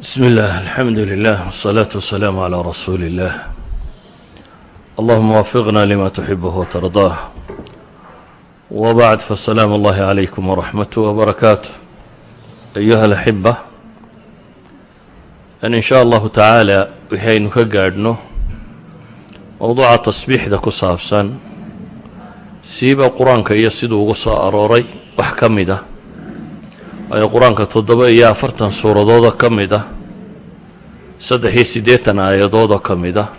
بسم الله الحمد لله والصلاة والسلام على رسول الله اللهم وفقنا لما تحبه وترضاه وبعد فالسلام الله عليكم ورحمته وبركاته أيها الأحبة أن إن شاء الله تعالى waxaynu ka gaadhno mowduuca tasbiixda ku saabsan siiba qur-aanka iyo siduu ugu soo arooray wax ka mid ah waayo qur'aanka toddoba iyo afartan suuradoodoo ka mid ah. Saddex iyo siddeetan aayadoodoo ka mid ah.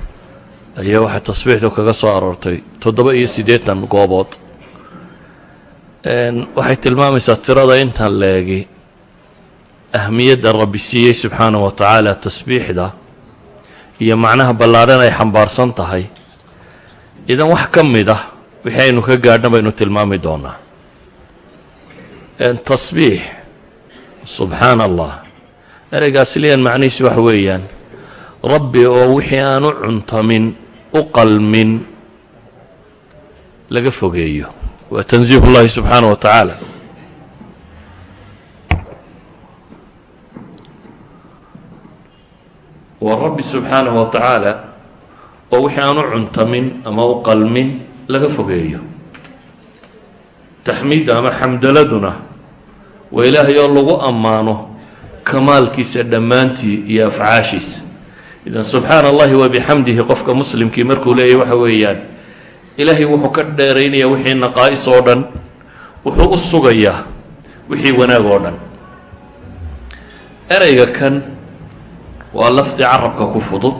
Ayaa waxay tasbiixdu kaga soo aroortay toddoba iyo siddeetan goobood. Waxay tilmaamaysaa tirada intan leegi ahmiyadda rabbi siiyey subxaanahu wa tacaala tasbiixda iyo macnaha ballaadhan ay xambaarsan tahay. Idan wax ka mid ah wixii aynu ka gaadhna baynu tilmaami doonaa. Tasbiix subxaana allah ereygaas liyan macnihiisu waxa weeyaan. Rabbi oo wixii aan u cuntamin u qalmin laga fogeeyo. Waa tansiih ullahi subxaana wa tacaala waa rabbi subxaanahu wa tacaala oo wixii aan u cuntamin ama u qalmin laga fogeeyo. Taxmiidda ama xamdaladuna waa ilaahay oo lagu ammaano kamaalkiisa dhammaantii iyo afcaashiisa. Idan subxaana allahi wa bixamdihi qofka muslimkii markuu leeyahy waxa weeyaan ilaahay wuxuu ka dheeraynaya wixii naqaa'is oo dhan wuxuu u sugayaa wixii wanaag oo dhan. Ereyga kan waa lafdi carabka ku fudud.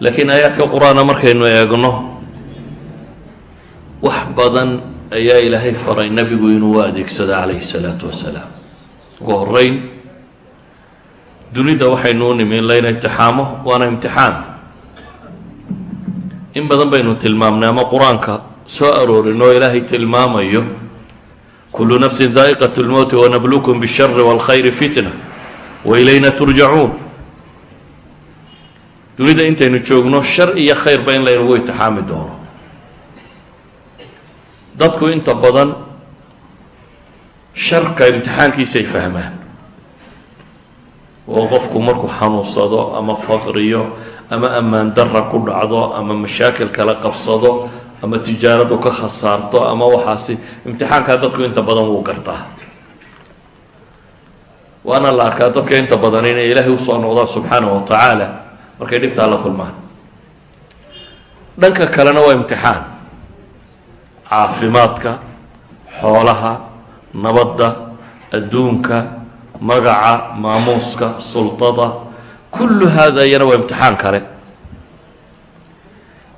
Laakiin aayaadka qur'aana markaynu eegno wax badan ayaa ilaahay faray nebigu inuu u adeegsado calayhi salaatu wasalaam. Ugu horeyn dunida waxaynu u nimi in layna imtixaamo waana imtixaan. In badan baynu tilmaamnay ama qur'aanka soo aroorin oo ilaahay tilmaamayo kullu nafsin daa'iqat lmowti wanablukum bishari wاlkhayri fitna wa ilayna turjacuun dunida intaynu joogno shar iyo khayrba in laynagu imtixaami doono dadku inta badan sharka imtixaankiisay fahmaan. Oo qofku markuu xanuunsado ama faqriyo ama ammaan darra ku dhacdo ama mashaakil kala qabsado ama tijaaradu ka khasaarto ama waxaasi imtixaankaa dadku inta badan wuu gartaa. Waana la arkaa dadka inta badan inay ilaahay u soo noqdaan subxaana wa tacaala markay dhibtaa la kulmaan. Dhanka kalena waa imtixaan caafimaadka xoolaha nabadda adduunka magaca maamuuska sultada kullu haada iyana waa imtixaan kale.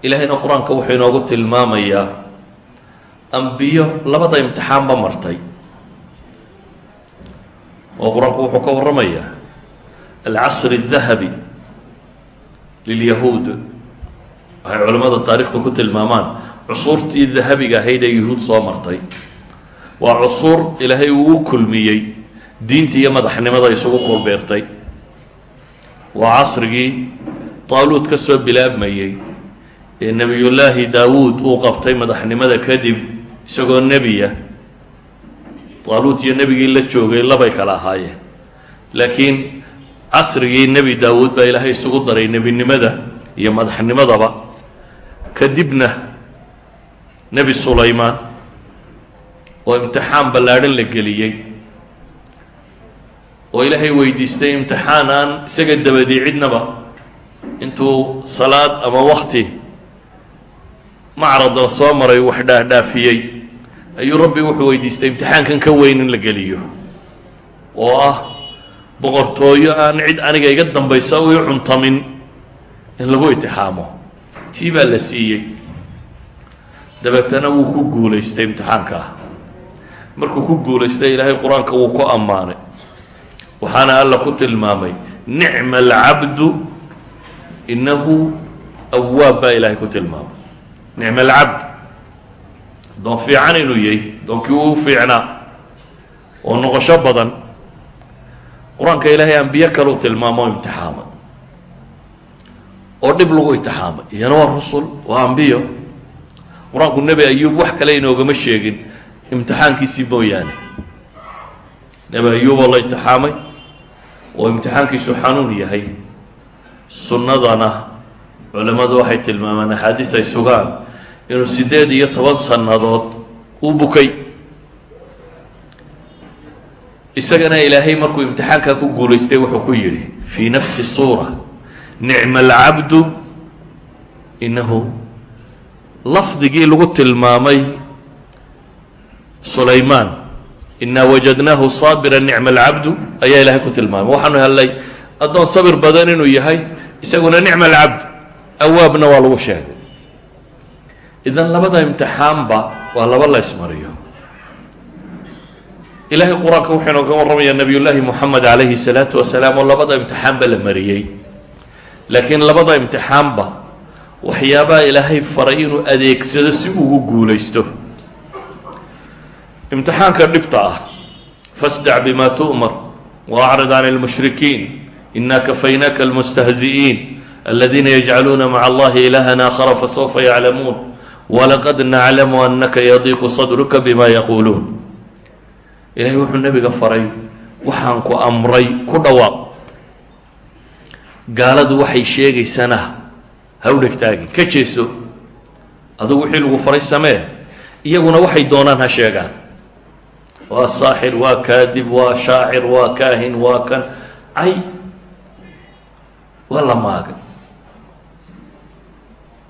Ilaahayna qur'aanka wuxuu inoogu tilmaamayaa ambiyo labada imtixaanba martay. Oo qur'aanku wuxuu ka warramayaa alcasri الdahabi lilyahuud. Waxay culimmada taarikhda ku tilmaamaan cusuurtii dahabiga ahayd ee yuhuud soo martay. Waa cusuur ilaahay uu u kulmiyey diinta iyo madaxnimada isugu kulbeertay waa casrigii taaluud ka soo bilaabmayey ee nebiyullaahi daawuud uu qabtay madaxnimada kadib isagoo nebiya. Taaluud iyo nebigii la joogay labay kala ahaayeen laakiin casrigii nebi daawuud baa ilaahay isugu daray nebinimada iyo madaxnimadaba. Kadibna nebi sulaymaan oo imtixaan ballaadhan la geliyey. Oo ilaahay weydiistay imtixaan aan isaga dabadii cidnaba. Intuu salaad ama wakti macrad la soo maray wax dhaafdhaafiyey ayuu rabbi wuxuu weydiistay imtixaankan ka weyn in la geliyo. Oo ah boqortooyo aan cid aniga iga dambaysa u i cuntamin in lagu itixaamo. Tii baa la siiyey dabeetana wuu ku guulaystay imtixaanka ah. Markuu ku guulaystay ilaahay qur'aanka wuu ku ammaanay. Waxaana alla ku tilmaamay nicma alcabdu innahu awaab baa ilaahay ku tilmaamay. Nicma alcabd doon fiican inuu yahay doonkii uu fiicnaa oo noqosho badan. Qur'aanka ilaahay ambiye kaleu tilmaamo imtixaama oo dhib lagu imtixaamay. Iyana waa rusul waa ambiyo qur'aanku nebi ayuub wax kale inoogama sheegin. Imtixaankiisii mooyaane nebi ayuuboo la imtixaamay oo imtixaankiisu xanuun yahay. Sunnadana culimmadu waxay tilmaamaan axaadiis ay sugaan inuu siddeed iyo toban sannadood u bukay. Isagana ilaahay markuu imtixaankaa ku guulaystay wuxuu ku yidhi fii nafsi suura nicma alcabdu inahu lafdigii lagu tilmaamay sulaymaan inaa wajadnaahu saabira nicma alcabdu ayaa ilaahay ku tilmaamay. Waxaanu hellay addoon sabir badan inuu yahay isaguna nicma alcabd awaabna waa lagu sheegay. Idan labada imtixaanba waa laba la ysmariyo ilaahay qur'aanka wuxuu inooga warramayaa nabiy llaahi moxamed calayhi salaatu wasalaam oo labada imtixaanba la mariyey. Laakiin labada imtixaanba waxyaabaha ilaahay faray inuu adeegsado si ugu guulaysto. Imtixaanka dhibta ah fasdac bima tu'mar waacrid can اlmushrikiin ina kafaynaaka almustahzi'iin aladiina yajcaluuna maca allahi ilahan aakhara fasawfa yaclamuun walaqad naclamu anaka yadiiqu sadruka bima yaquuluun ilahay wuxuu nebiga faray waxaan ku amray ku dhawaaq. Gaaladu waxay sheegaysana ha u dhegtaagin ka jeeso. Adugu wixii lagu faray samee. Iyaguna waxay doonaan ha sheegaan. Waa saaxir waa kaadib waa shaacir waa kaahin waa kan. Cay waa la maagan.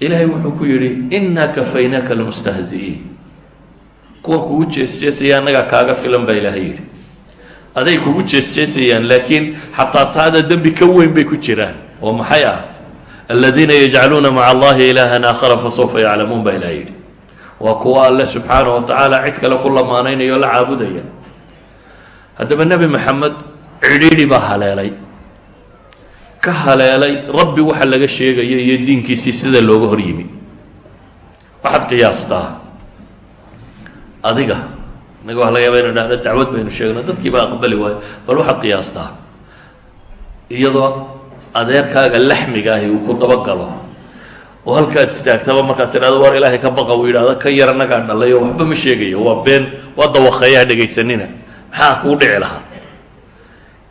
Ilaahay wuxuu ku yidhi inaa kafaynaaka almustahzi'iin kuwan kugu jeesjeesaya annagaa kaaga filan baa ilaahay yidhi. Aday kugu jeesjeesayaan laakiin xataa taada dembi ka weyn bay ku jiraan. Oo maxay ah aladiina yajcaluuna maca allahi ilaahan aakhara fasawfa yaclamuun baa ilahay yidhi. Waa kuwa alle subxaana wa tacaala cid kale ku lamaanaynaya la caabudaya. Haddaba nebi maxamed cidhiidhi baa haleelay. Ka haleelay rabbi waxa laga sheegaya iyo diinkiisii sida looga hor yimi. Waxaad qiyaastaa. Adiga inaga waxa laga yaaba inu dhahda dacwad baynu sheegno dadkii baa aqbali waayo bal waxaad qiyaastaa. Iyadoo adeerkaaga laxmiga ahi uu ku dabagalo. Oo halkaad istaagtaba markaad tidhahdo war ilaahay ka baqa uu yidhahdo ka yar annagaa dhalay oo waxba ma sheegayo waa been waa dawaqeeyaha dhegaysanina maxaa kuu dhici lahaa?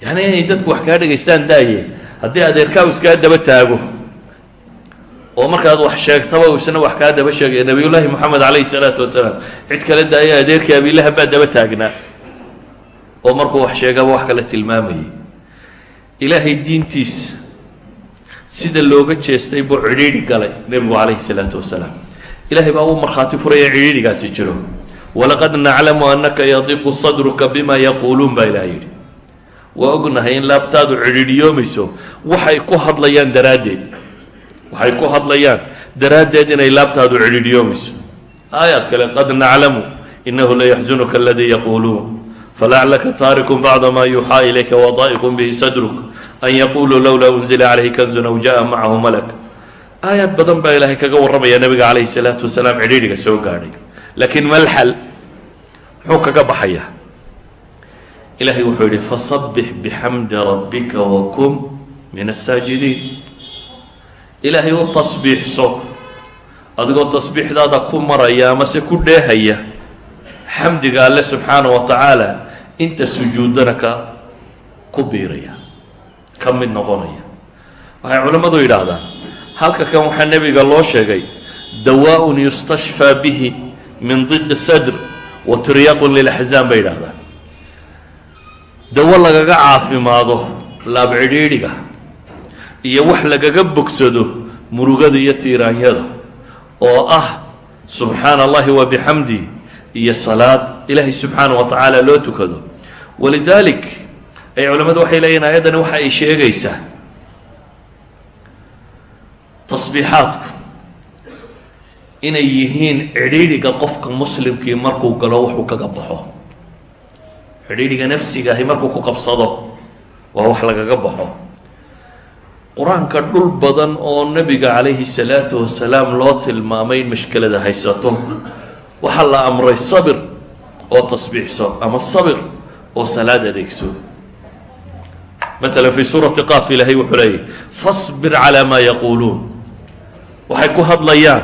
Yacni inay dadku wax kaa dhegaystaan daaye haddii adeerkaagu iskaa daba taago oo markaad wax sheegtaba uu isna wax kaa daba sheegaya nabiyullaahi moxamed calayhi salaatu wasalaam cid kale daaya adeerkii abiilahab baa daba taagnaa oo markuu wax sheegaba wax kale tilmaamayay ilaahay diintiis sida looga jeestay buu cidhiidhi galay nebigu calayhi salaatu wasalaam. Ilaahay baa uu markhaati furaya cidhiidhigaasi jiro. Walaqad naclamu annaka yadiqu sadruka bima yaquuluun baa ilahay yidhi. Waa ognahay in laabtaadu cidhiidhiyoomayso waxay ku hadlayaan daraaddeed. Waxay ku hadlayaan daraaddeed inay laabtaadu cidhiidhiyoomayso. Aayaad kale qad naclamu inahu layaxzunuka aladii yaquuluun falaclaka taarikun bacda ma yuuxaa ilayka wadaa'iqun bihi sadruk an yaquluu lowlaa unzila calayhi kanzun aw jaa macahu malak aayaad badan baa ilaahay kaga warramaya nabiga calayhi salaatu wasalaam cidhiidhiga soo gaadhay laakiin malxal muxuu kaga baxayaa ilahay wuxuu yihi fasabbix bixamdi rabbika wakun min asaajidiin ilaahay u tasbiixso adigoo tasbiixdaada ku maraya amase ku dheehaya xamdiga alle subxaana wa tacaala inta sujuudana ka ku biiraya ka mid noqonaya. Waxay culimmadu yidhaahdaan halka kan waxaa nebiga loo sheegay dawaa-un yustashfaa bihi min did sadr wa tiryaqun lilaxzaan bay yidhahdaan dawo lagaga caafimaado laabcidhiidhiga iyo wax lagaga bogsado murugada iyo tiiraanyada oo ah subxaana allahi wa bixamdi iyo salaad ilaahay subxaana wa tacaala loo tukado. Walidaalik ay culimmadu waxay leeyihiin ayaddani waxa ay sheegaysaa tasbiixaadku inay yihiin cidhiidhiga qofka muslimkii markuu galo wuxuu kaga baxo. Cidhiidhiga nafsiga ahi markuu ku qabsado waa wax lagaga baxo. Qur'aanka dhul badan oo nebiga calayhi salaatu wasalaam loo tilmaamay in mashkelada haysato waxaa la amray sabir oo tasbiixso ama sabir oo salaad adeegso maala fi suurati qaaf ilaahay wuxuu leeyahy fasbir calaa maa yaquuluun waxay ku hadlayaan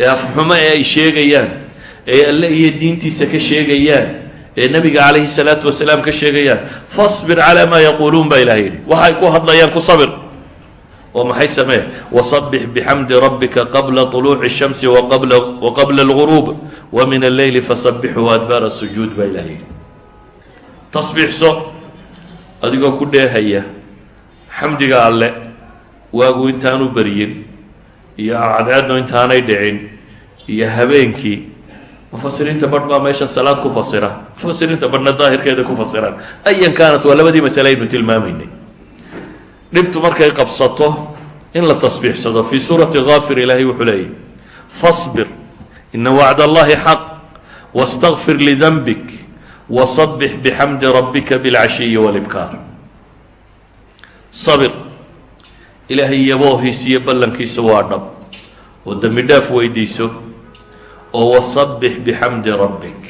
ee afxumo ee ay sheegayaan ee alle iyo diintiisa ka sheegayaan ee nebiga calayhi salaatu wasalaam ka sheegayaan fasbir calaa maa yaquuluun baa ilahay yidhi waxay ku hadlayaan ku sabir oo maxay samee wasabix bixamdi rabbika qabla طuluuci الshamsi waqabla اlguruub wa min alleyli fasabixuu adbaara sujuud baa ilahay yidhi tasbiixso adigoo ku dheehaya xamdiga alle waagu intaanu beryin iyo cadceednu intaanay dhicin iyo habeenkii mufasiriinta barh baa meeshan salaad ku fasira mufasiriinta barhna daahirkeeda ku fasiraan ayan kaanat waa labadii masale aynu tilmaamaynay. Dhibtu markay qabsato in la tasbiixsado fii suurati kaafir ilaahay wuxuu leeyahy fasbir ina wacd allahi xaq wastakfir lidanbik wasabix bixamdi rabbika bilcashiyi walibkaar sabir ilaahay yaboohiis iyo ballankiisa waa dhab oo dembi dhaaf weydiiso oo wasabix bixamdi rabbik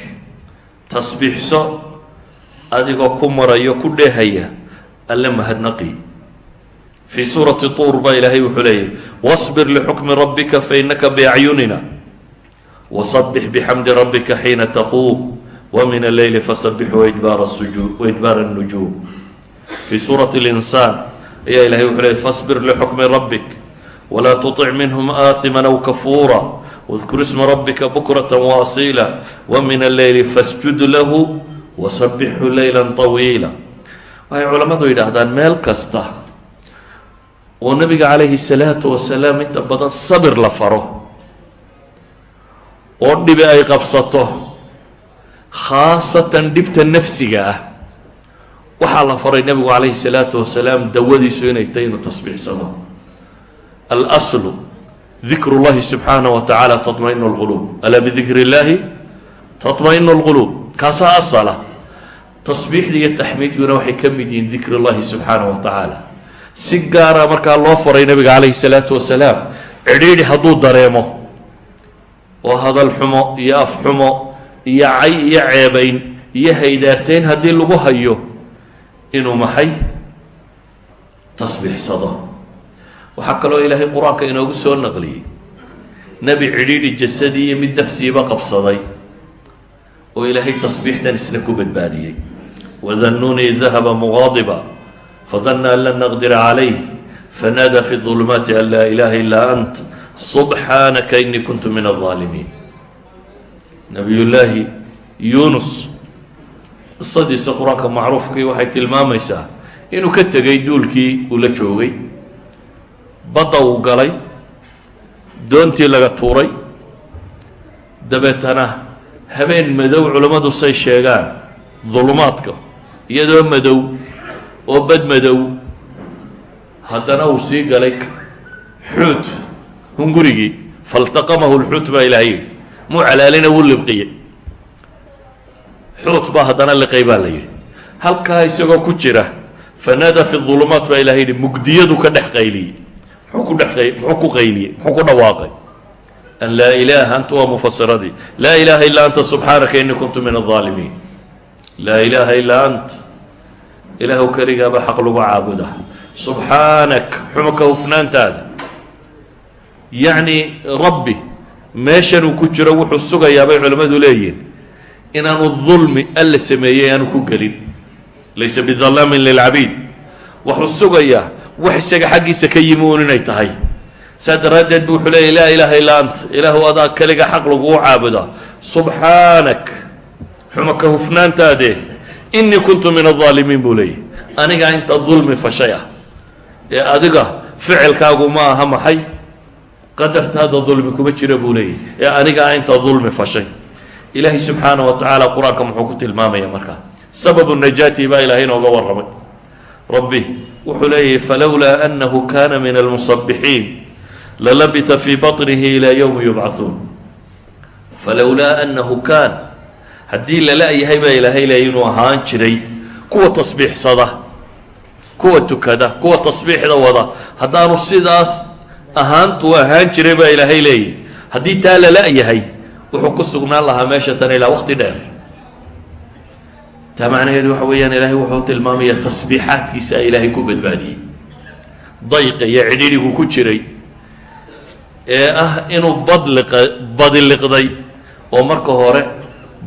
tasbiixso adigoo ku marayo ku dheehaya alle mahadnaqi fii suurati tuur baa ilaahay wuxuu leeyahy wasbir lixukmi rabbika fainaka biacyunina wasabix bixamdi rabbika xiina taquum wa min alleyli fasabix waidbaara sujuu waidbaara الnujuum fii suurati اlinsaan ayaa ilahay wuxuu leeyay fasbir lixukmi rabbik walaa tuطic minhm aahima aw kafuura wاdkur isma rabbika bukrata waasiila wa min alleyli fasjud lahu wasabixhu leyla طawiila waxay culammadu yidhaahdaan meel kasta oo nabiga calayhi الsalaatu wasalaam inta badan sabir la faro oo dhibi ay qabsato khaasatan dhibta nafsiga ah waxaa la faray nebigu calayhi الsalaatu wasalaam dawadiisu inay tahay inuu tasbiixsado alslu dikr اllahi subxaanaه wa tacaala taطmaئn اlquluub alaa bidikr اllahi taطmaئn اlquluub kaasaa asala tasbiixda iyo taxmiidkuna waxay ka mid yihiin dikr اllahi subxaanaه wa tacaala si gaara markaa loo faray nebiga calayhi الsalaatu wasalaam cidhiidhi hadduu dareemo oo hadal xumo iyo af xumo iyo cay iyo ceebayn iyo haydaartayn haddii lagu hayo inuu maxay? Tasbiixsado. Waxaa kaloo ilaahay qur'aanka inoogu soo naqliyey. Nebi cidhiidhi jasadii iyo mid nafsiiba qabsaday oo ilaahay tasbiixdan isna ku badbaadiyey. Wadanunii dahaba muqaadiba fadana an lan naqdira calayh fanaada fi dulumaati an laa ilaaha ilaa ant subxaanaka inii kuntu min aldaalimiin nabiyullaahi yunus qisadiisa qur'aanka macruufkii waxay tilmaamaysaa inuu ka tegay duulkii uu la joogay. Badda uu galay doontii laga tuuray. Dabeetana habeen madow culammadu say sheegaan dulumaadka iyadoo madow oo bad madow. Haddana uu sii galay xuut hungurigii faltaqamahu lxuut baa yidhi mucalaalina wuu libqiye xuut baa haddana liqay baa la yidhi. Halkaa isagoo ku jira fanaada fi ulumaat baa ilahay yidhi mugdiyadu ka dhex qayliyey muxuu ku dhe muxuu ku qayliyey muxuu ku dhawaaqay. An laa ilaaha anta waa mufasiradii laa ilaaha illaa anta subxaanaka inii kuntu min aaalimiin laa ilaaha illaa ant ilaahu keligaabaa xaq lagu caabudaa subxaanak xumanka hufnaantaada. Yacni rabbi meeshan uu ku jiro wuxuu sugayaa bay culimmadu leeyihiin inaanu dulmi alla sameeyey aanu ku gelin. Laysa bidalaamin lilcabiid. Wuxuu sugayaa wax isaga xaggiisa ka yimi uun inay tahay. Saa daraaddeed buu wuxuu leeyay laa ilaaha illaa anta ilaahu adaa keliga xaq laguu caabuda subxaanak xuma ka hufnaantaadee innii kuntu min aldaalimiin buu leeyahy anigaa inta dulmi fashay ah. Ee adiga ficilkaagu ma aha maxay? qadartaada dulmi kuma jira buu leeyahy ee anigaa ah inta dulmi fashay. Ilaahay subxaana wa tacaala qur'aanka muxuu ku tilmaamaya markaa sababu najaati baa ilaahay inooga warramay. Rabbi wuxuu leeyahy falowlaa annahu kaana min almusabixiin lalabita fii baطnihi ilaa yowmi yubcahuun falowlaa annahu kaan haddii lala yahay baa ilaahay leeya inuu ahaan jiray. Kuwa tasbiixsada kuwa tukada kuwa tasbiixda wada haddaanu sidaas ahaantuu ahaan jiray baa ilaahay leeyahy haddii taa lala-yahay wuxuu ku sugnaan lahaa meesha tan ilaa waqti dheer. Taa macnaheedu waxa weeyaan ilaahay wuxuu tilmaamaya tasbiixaadkiisa ilaahay ku badbaadiyey. Dayqa iyo cidhidhigu ku jiray ee ah inuu badliqa badiliqday oo marka hore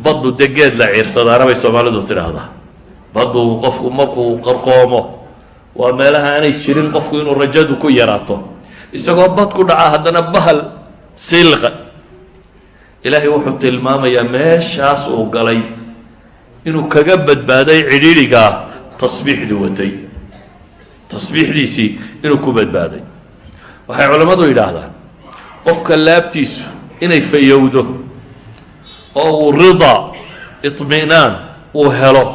baddu dee geed la ciirsadaana bay soomaalidu tidhaahdaa baddu qofku markuu qarqoomo waa meelaha aanay jirin qofku inuu rajadu ku yaraato isagoo bad ku dhaca haddana bahal silqa. Ilaahay wuxuu tilmaamayaa meeshaas uu galay inuu kaga badbaaday cidhiidhigaa tasbiixdu watay. Tasbiixdiisii inuu ku badbaaday. Waxay culammadu yidhaahdaan qofka laabtiisu inay fayowdo oo uu ridaa iطmi'naan uu helo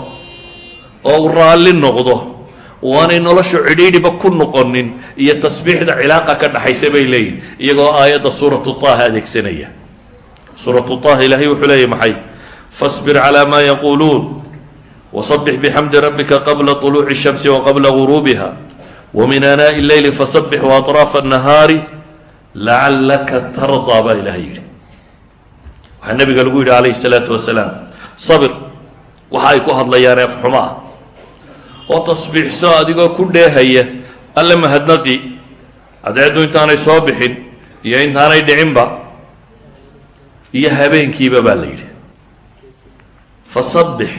oo uu raalli noqdo waanay noloshu cidhiidhiba ku noqonin iyo tasbiixda cilaaqa ka dhaxaysa bay leeyihin iyagoo aayadda suuratu taha adeegsanaya suuratu taha ilaahay wuxuu leeyahy maxay fasbir calaa maa yaquuluun wasabix bixamdi rabbika qabla طuluuci الshamsi waqabla guruubiha wmin aanaaءi اleyli fasabix waaطraafa الnahaari lacalaka tardaa baa ilahay yidhi waxaa nabiga lagu yidhi calayhi الsalaatu wasalaam sabir waxa ay ku hadlayaan eefxumo ah oo tasbiixso adigoo ku dheehaya alle mahadnaqi cadceeddu intaanay soo bixin iyo intaanay dhicinba iyo habeenkiiba baa la yidhi fasabix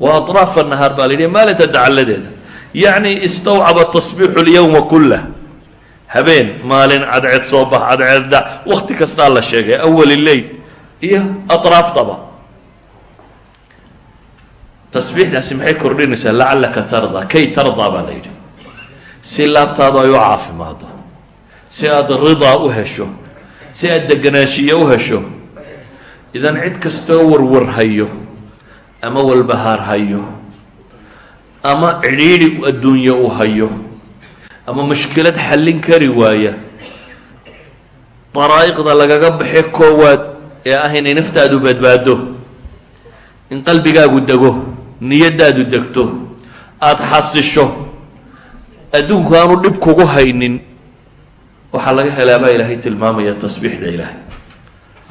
wa aطraafa nahaar baa la yidhi maalinta dacalladeeda yacni istawcaba tasbiixu اlyowma kulah habeen maalin cadceed soo bax cadceed dhac wakti kastaa la sheegay awal leyl iyo aطraaftaba tasbiixdaasi maxay kordhinaysaa lacalaka tardaa kay tardaa baa la yidhi. Si laabtaadu ay u caafimaado si aad ridaa u hesho si aad deganaanshiye u hesho idan cid kastoo warwarhayo ama walbahaar hayo ama cidhiidhi adduunye u hayo ama mushkilad xallin kari waaya daraa'iqda lagaga baxe koowaad ee ah inay naftaadu badbaado in qalbigaagu dego niyaddaadu degto aada xasisho adduunku aanu dhib kugu haynin waxaa laga helaa baa ilaahay tilmaamaya tasbiixda ilaahay.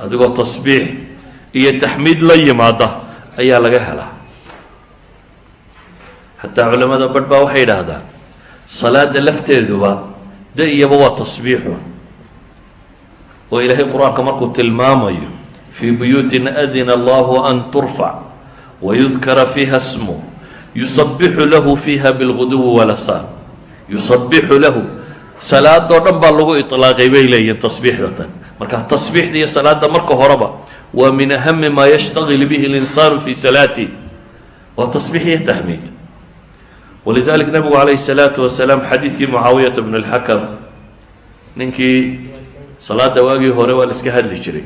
Adigoo tasbiix iyo taxmiid la yimaada ayaa laga helaa. Xataa culamada badh baa waxay idhaahdaan salaada lafteeduba de iyaba waa tasbiixu. Oo ilaahay qur'aanka markuu tilmaamayo fii buyuutin adina allahu an turfac wayudkara fiiha smu yusabixu lahu fiiha bilguduwi walasaar yusabixu lahu salaadoo dhan baa lagu iطlaaqay bay leeyihin tasbiixdatan marka tasbiixda iyo salaada marka horeba waa min ahami maa yashtagil bihi اlinsaanu fi salaatih waa tasbiix iyo tahmiid walidalik nabigu calayhi الsalaatu wasalaam xadiidkii mucaawiyata bn اlxakam ninkii salaada waagii hore waa la iska hadli jiray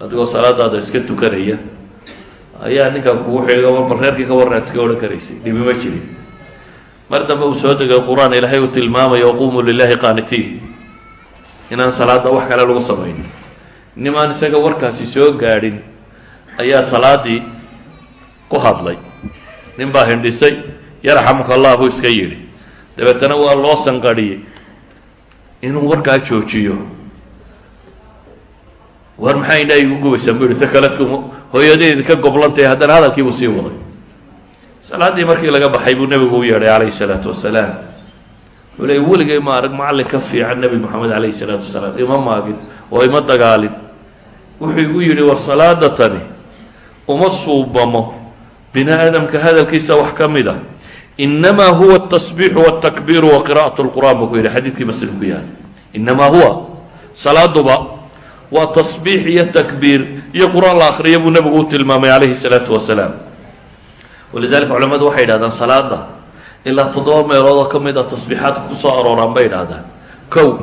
adigoo salaadaada iska tukanaya ayaa ninkan kugu xiga bal reerkii ka warran aad iska odhan karaysay dhibi ma jirin. Mar dambe uu soo degay qur'aan ilaahay uu tilmaamayo qumuu lilahi qaanitiin. Inaan salaada wax kale lagu samayn. Nimaan isaga warkaasi soo gaadhin ayaa salaadii ku hadlay. Nin baa hindhisay yarxamuka allah buu iska yidhi. Dabeetana waa loo sanqadhiyey inuu warkaa joojiyo war maxaa indhaa igu gubaysaa bu yihi takaladku hooyadeedi ka goblantahe haddana hadalkiibuu sii waday. Salaaddii markii laga baxay buu nebigu u yeedhay calayhi salaatu wasalaam. Wuxuu weligay ma arag macallin ka fiican nebi moxamed calayhi salaatu wasalaam. Ima maagin oo ima dagaalin. Wuxuu igu yidhi war salaada tani uma suubamo. Bini aadamka hadalkiisa wax ka mid a inamaa huwa atasbiixu waltakbiiru wa qira'at lqur'an buu ku yidhi xadiidkii muslim ku yahay inamaa huwa salaaduba waa tasbiix iyo takbiir iyo qur'aan la akhriya buu nebigu u tilmaamay calayhi salaatu wasalaam walidalika culamadu waxay yidhahdaan salaada ilaa toddoba meelood oo ka mid a tasbiixaadka ku soo arooraan bay idhahdaan kow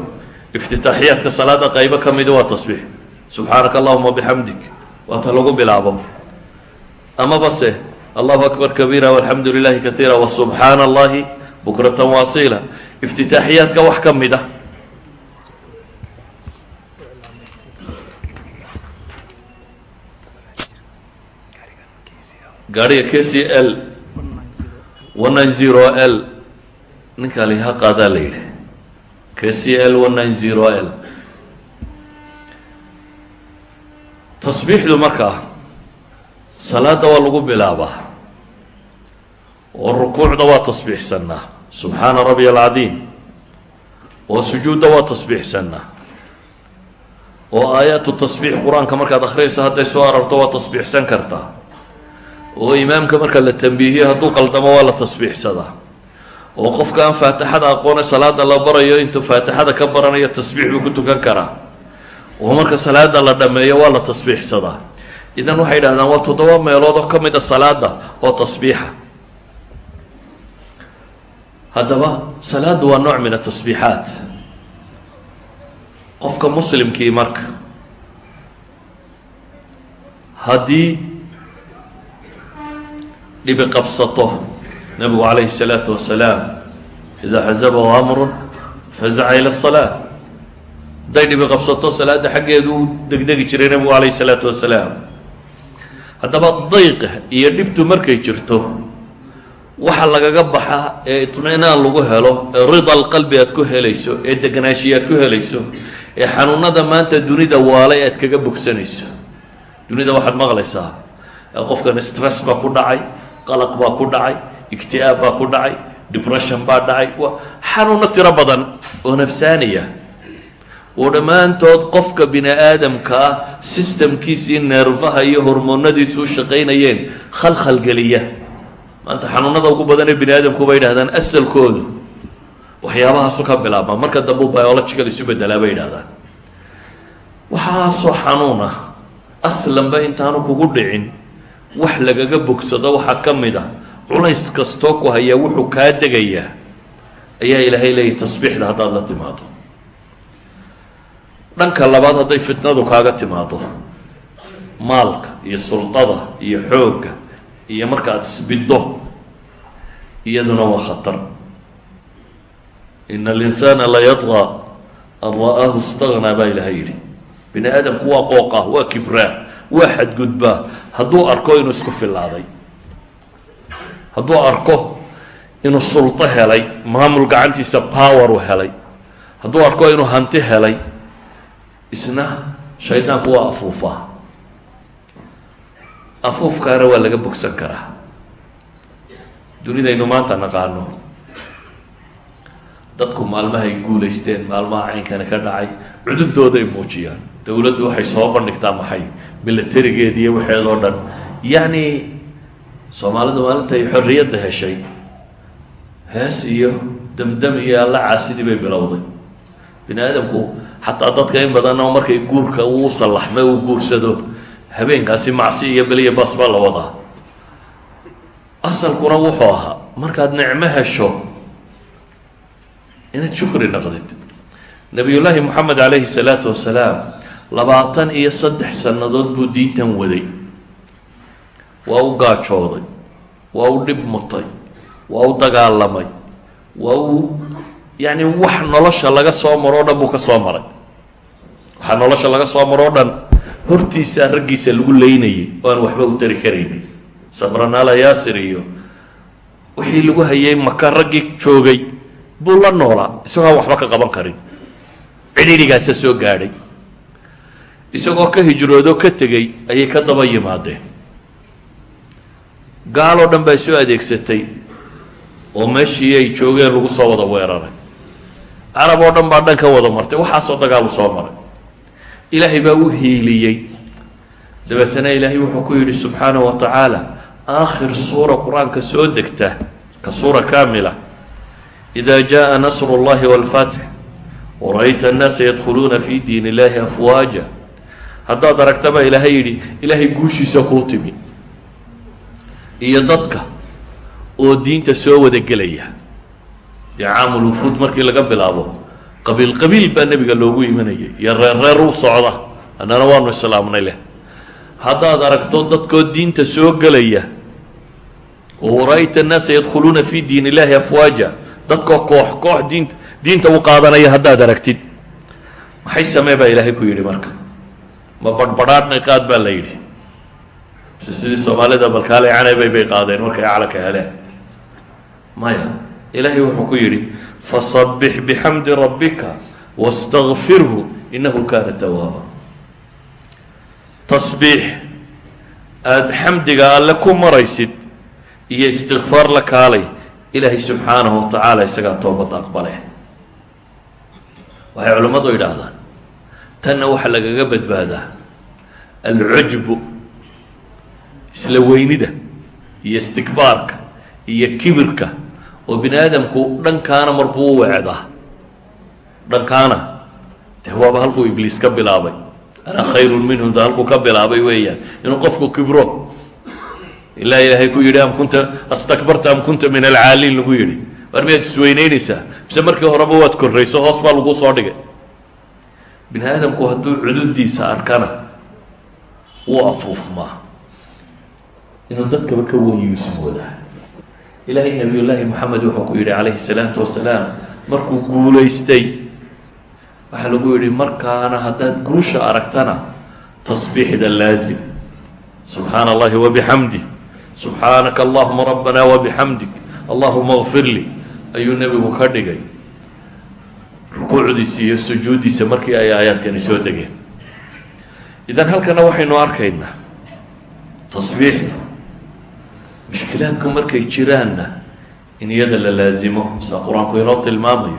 iftitaaxiyaadka salaada qaybo ka midi waa tasbiix. Subxaanaka allahuma bixamdik waata lagu bilaabo. Amaba se allahu akbar kabiira walxamdu lilahi kaiira wasubxaana allahi bukratan waasiila iftitaaxiyaadka wax ka mid ah gaariga k c l one nine zero l ninkaa laha qaadaa la yidhi. K c l one nine zero l. Tasbiixdu markaa salaada waa lagu bilaabaa oo rukuucda waa tasbiixsanaa. Subxaana rabbiy alcadiim. Oo sujuudda waa tasbiixsanaa. Oo aayaatu tasbiix qur'aanka markaad akhriyaysa hadday soo ararto waa tasbiixsan kartaa oo imaamka marka la tambiihiyo hadduu qaldamo waa la tasbiixsadaa. oo qofka aan faatixada aqoone salaada la barayo intuu faatixada ka baranayo tasbiix buu ku tukan karaa. oo marka salaada la dhammeeyo waa la tasbiixsadaa. Idan waxay dhahdaan waa toddoba meelood oo ka mid a salaada oo tasbiixa. Haddaba salaadu waa nooc min atasbiixaat. Qofka muslimkii marka haddii dhibi qabsato nabigu calayhi الsalaatu wasalaam idaa xazabahu amru fazaca ila الsalaa hadday dhibi qabsato salaada xaggeedu u degdegi jiray nabigu calayhi الsalaatu wasalaam haddaba dayqa iyo dhibtu markay jirto waxa lagaga baxa ee itminaan lagu helo ee rida alqalbi aad ku helayso ee deganaanshiya aad ku helayso ee xanuunada maanta dunida waalay aad kaga bogsanayso dunida waxaad maqlaysaa qofkan stress baa ku dhacay qalaq baa ku dhacay igti'aab baa ku dhacay depression baa dhacay. Waa xanuuno tiro badan oo nafsaaniya oo dhammaantood qofka bini aadamka ah systemkiisii neerfaha iyo hormoonadiisu u shaqaynayeen khalkhalgeliya maanta xanuunada ugu badan ee bini aadamku bay yidhahdaan asalkoodu. Waxyaabahaasu ka bilaabma marka dambe biological isu bedelaa bay yidhahdaan waxaasoo xanuun ah aslanba intaanu kugu dhicin wax lagaga bogsado waxaa ka mid a culays kastoo ku hayaa wuxuu kaa degayaa ayaa ilaahay leeyahy tasbiixda haddaad la timaado. Dhanka labaad hadday fitnadu kaaga timaado maalka iyo sultada iyo xoogga iyo marka aada isbiddo iyaduna waa khatar. Ina alinsaana la yadqaa an ra'aahu istagnaa baa ilaahay yidhi. Bini aadamku waa qooqah waa kibraa waa xadgudbaa hadduu arko inuu isku fillaaday. Hadduu arko inuu sulto helay maamul gacantiisa power u helay. Hadduu arko inuu hanti helay isna shaydaanku waa afuufaa afuufkaana waa laga bogsan karaa. Dunidaynu maanta naqaano. Dadku maalmahay guulaysteen maalmaha caynkani ka dhacay. Cududooday muujiyaan dowladdu waxay soo bandhigtaa maxay? Milatarigeed iyo waxeed oo dhan. Yacni soomaalidu maalintay xorriyadda heshay. Hees iyo damdam iyo alla caasidii bay bilowday. Bini aadamku xataa dadka in badanoo markay guurka uu sallaxmay uu guursado habeenkaasi macsi iyo beliya baas baa la wadaa. Asalkuna wuxuu ahaa markaad nicmo hesho inaad shukri naqdid. Nabiyullaahi moxamed calayhi salaatu wasalaam labaatan iyo saddex sannadood buu diintan waday. Waa u gaajooday waa u dhib mutay waa u dagaalamay waa uu yacni wax nolosha laga soo maroo dhan buu ka soo maray. Waxaa nolosha laga soo maroo dhan hortiisa raggiisa lagu leynayay oo aan waxba u tari karaynin. Sabranaala yaasir iyo wixii lagu hayay maka raggii joogay buu la noolaa isagoo aan waxba ka qaban karin. Cidhidhigaasa soo gaadhay isagoo ka hijroodo ka tegey ayay ka daba yimaadeen. Gaaloo dhan baa isu adeegsatay oo meeshii ay joogeen lagu soo wada weeraray. Carab oo dhan baa dhan ka wada martay waxaasoo dagaal u soo maray. Ilaahay baa u hiiliyey. Dabeetana ilaahay wuxuu ku yidhi subxaanahu wa tacaala aakhir suura qur'aanka soo degta ka suura kaamila. Idaa jaa nasru llahi wاlfatx warayta annaasa yadkhuluuna fi diin illahi afwaaja haddaad aragtaba ilaahay yidhi ilaahay guushiisa kuu timi. Iyo dadka oo diinta soo wada gelaya. Dee caamul markii laga bilaabo qabiil qabiil baa nebiga loogu imanayay. Iyo reer reer u socda annana waanu islaamnay leh. Haddaad aragto dadkoo diinta soo gelaya oo wara-yta annaasa yadkhuluuna fi diin illahi afwaaja. Dadkoo koox koox diinta diinta u qaadanaya haddaad aragtid. Maxay samee baa ilaahay ku yidhi marka ma badhbadhaadhnay qaad baa la yidhi. Mise sidii soomaalida balkaale canabay bay qaadeen markay calanka heleen. Maya ilaahay wuxuu ku yidhi fasabbix bixamdi rabbika wastakfirhu inahu kaana tawaaba tasbiix aada xamdiga alle ku maraysid iyo istikfaar la kaalay ilaahay subxaanahu wa tacaala isagaa toobadda aqbale waxay culimmadu yidhaahdaan tanna waxaa lagaga badbaadaa alcujbu isla weynida iyo istikbaarka iyo kibirka oo bini aadamku dhankaana marbuu u weecdaa dhankaana dee waaba halkuu ibliis ka bilaabay. Ana khayrun minhum da halkuu ka bilaabay weeyaan. Inuu qofku kibro ilaa ilaahay ku yidhi am kunta astakbarta am kunta min alcaaliin lagu yidhi. War miyaad isweynaynaysaa mise markii horeba waad korrayso hoos baa lagu soo dhigay bini aadamku hadduu cududiisa arkana wuu afuufmaa inuu dadkaba ka weyniyuu ismoodaa ilaahay nabiyullaahi moxamed wuxuu ku yidhi calayhi salaatu wasalaam markuu guulaystay waxaa lagu yidhi markaana haddaad guusha aragtana tasbiixda laazim. Subxaana allahi wabixamdih subxaanaka allahuma rabbana wabixamdik allahuma kfir lii ayuu nebigu ka dhigay rukuucdiisa iyo sujuuddiisa markii ay aayaadkani soo degeen. Idan halkana waxaynu arkaynaa tasbiixda mushkilaadku markay jiraanna in iyada la laazimo saa qur'aanku inoo tilmaamayo.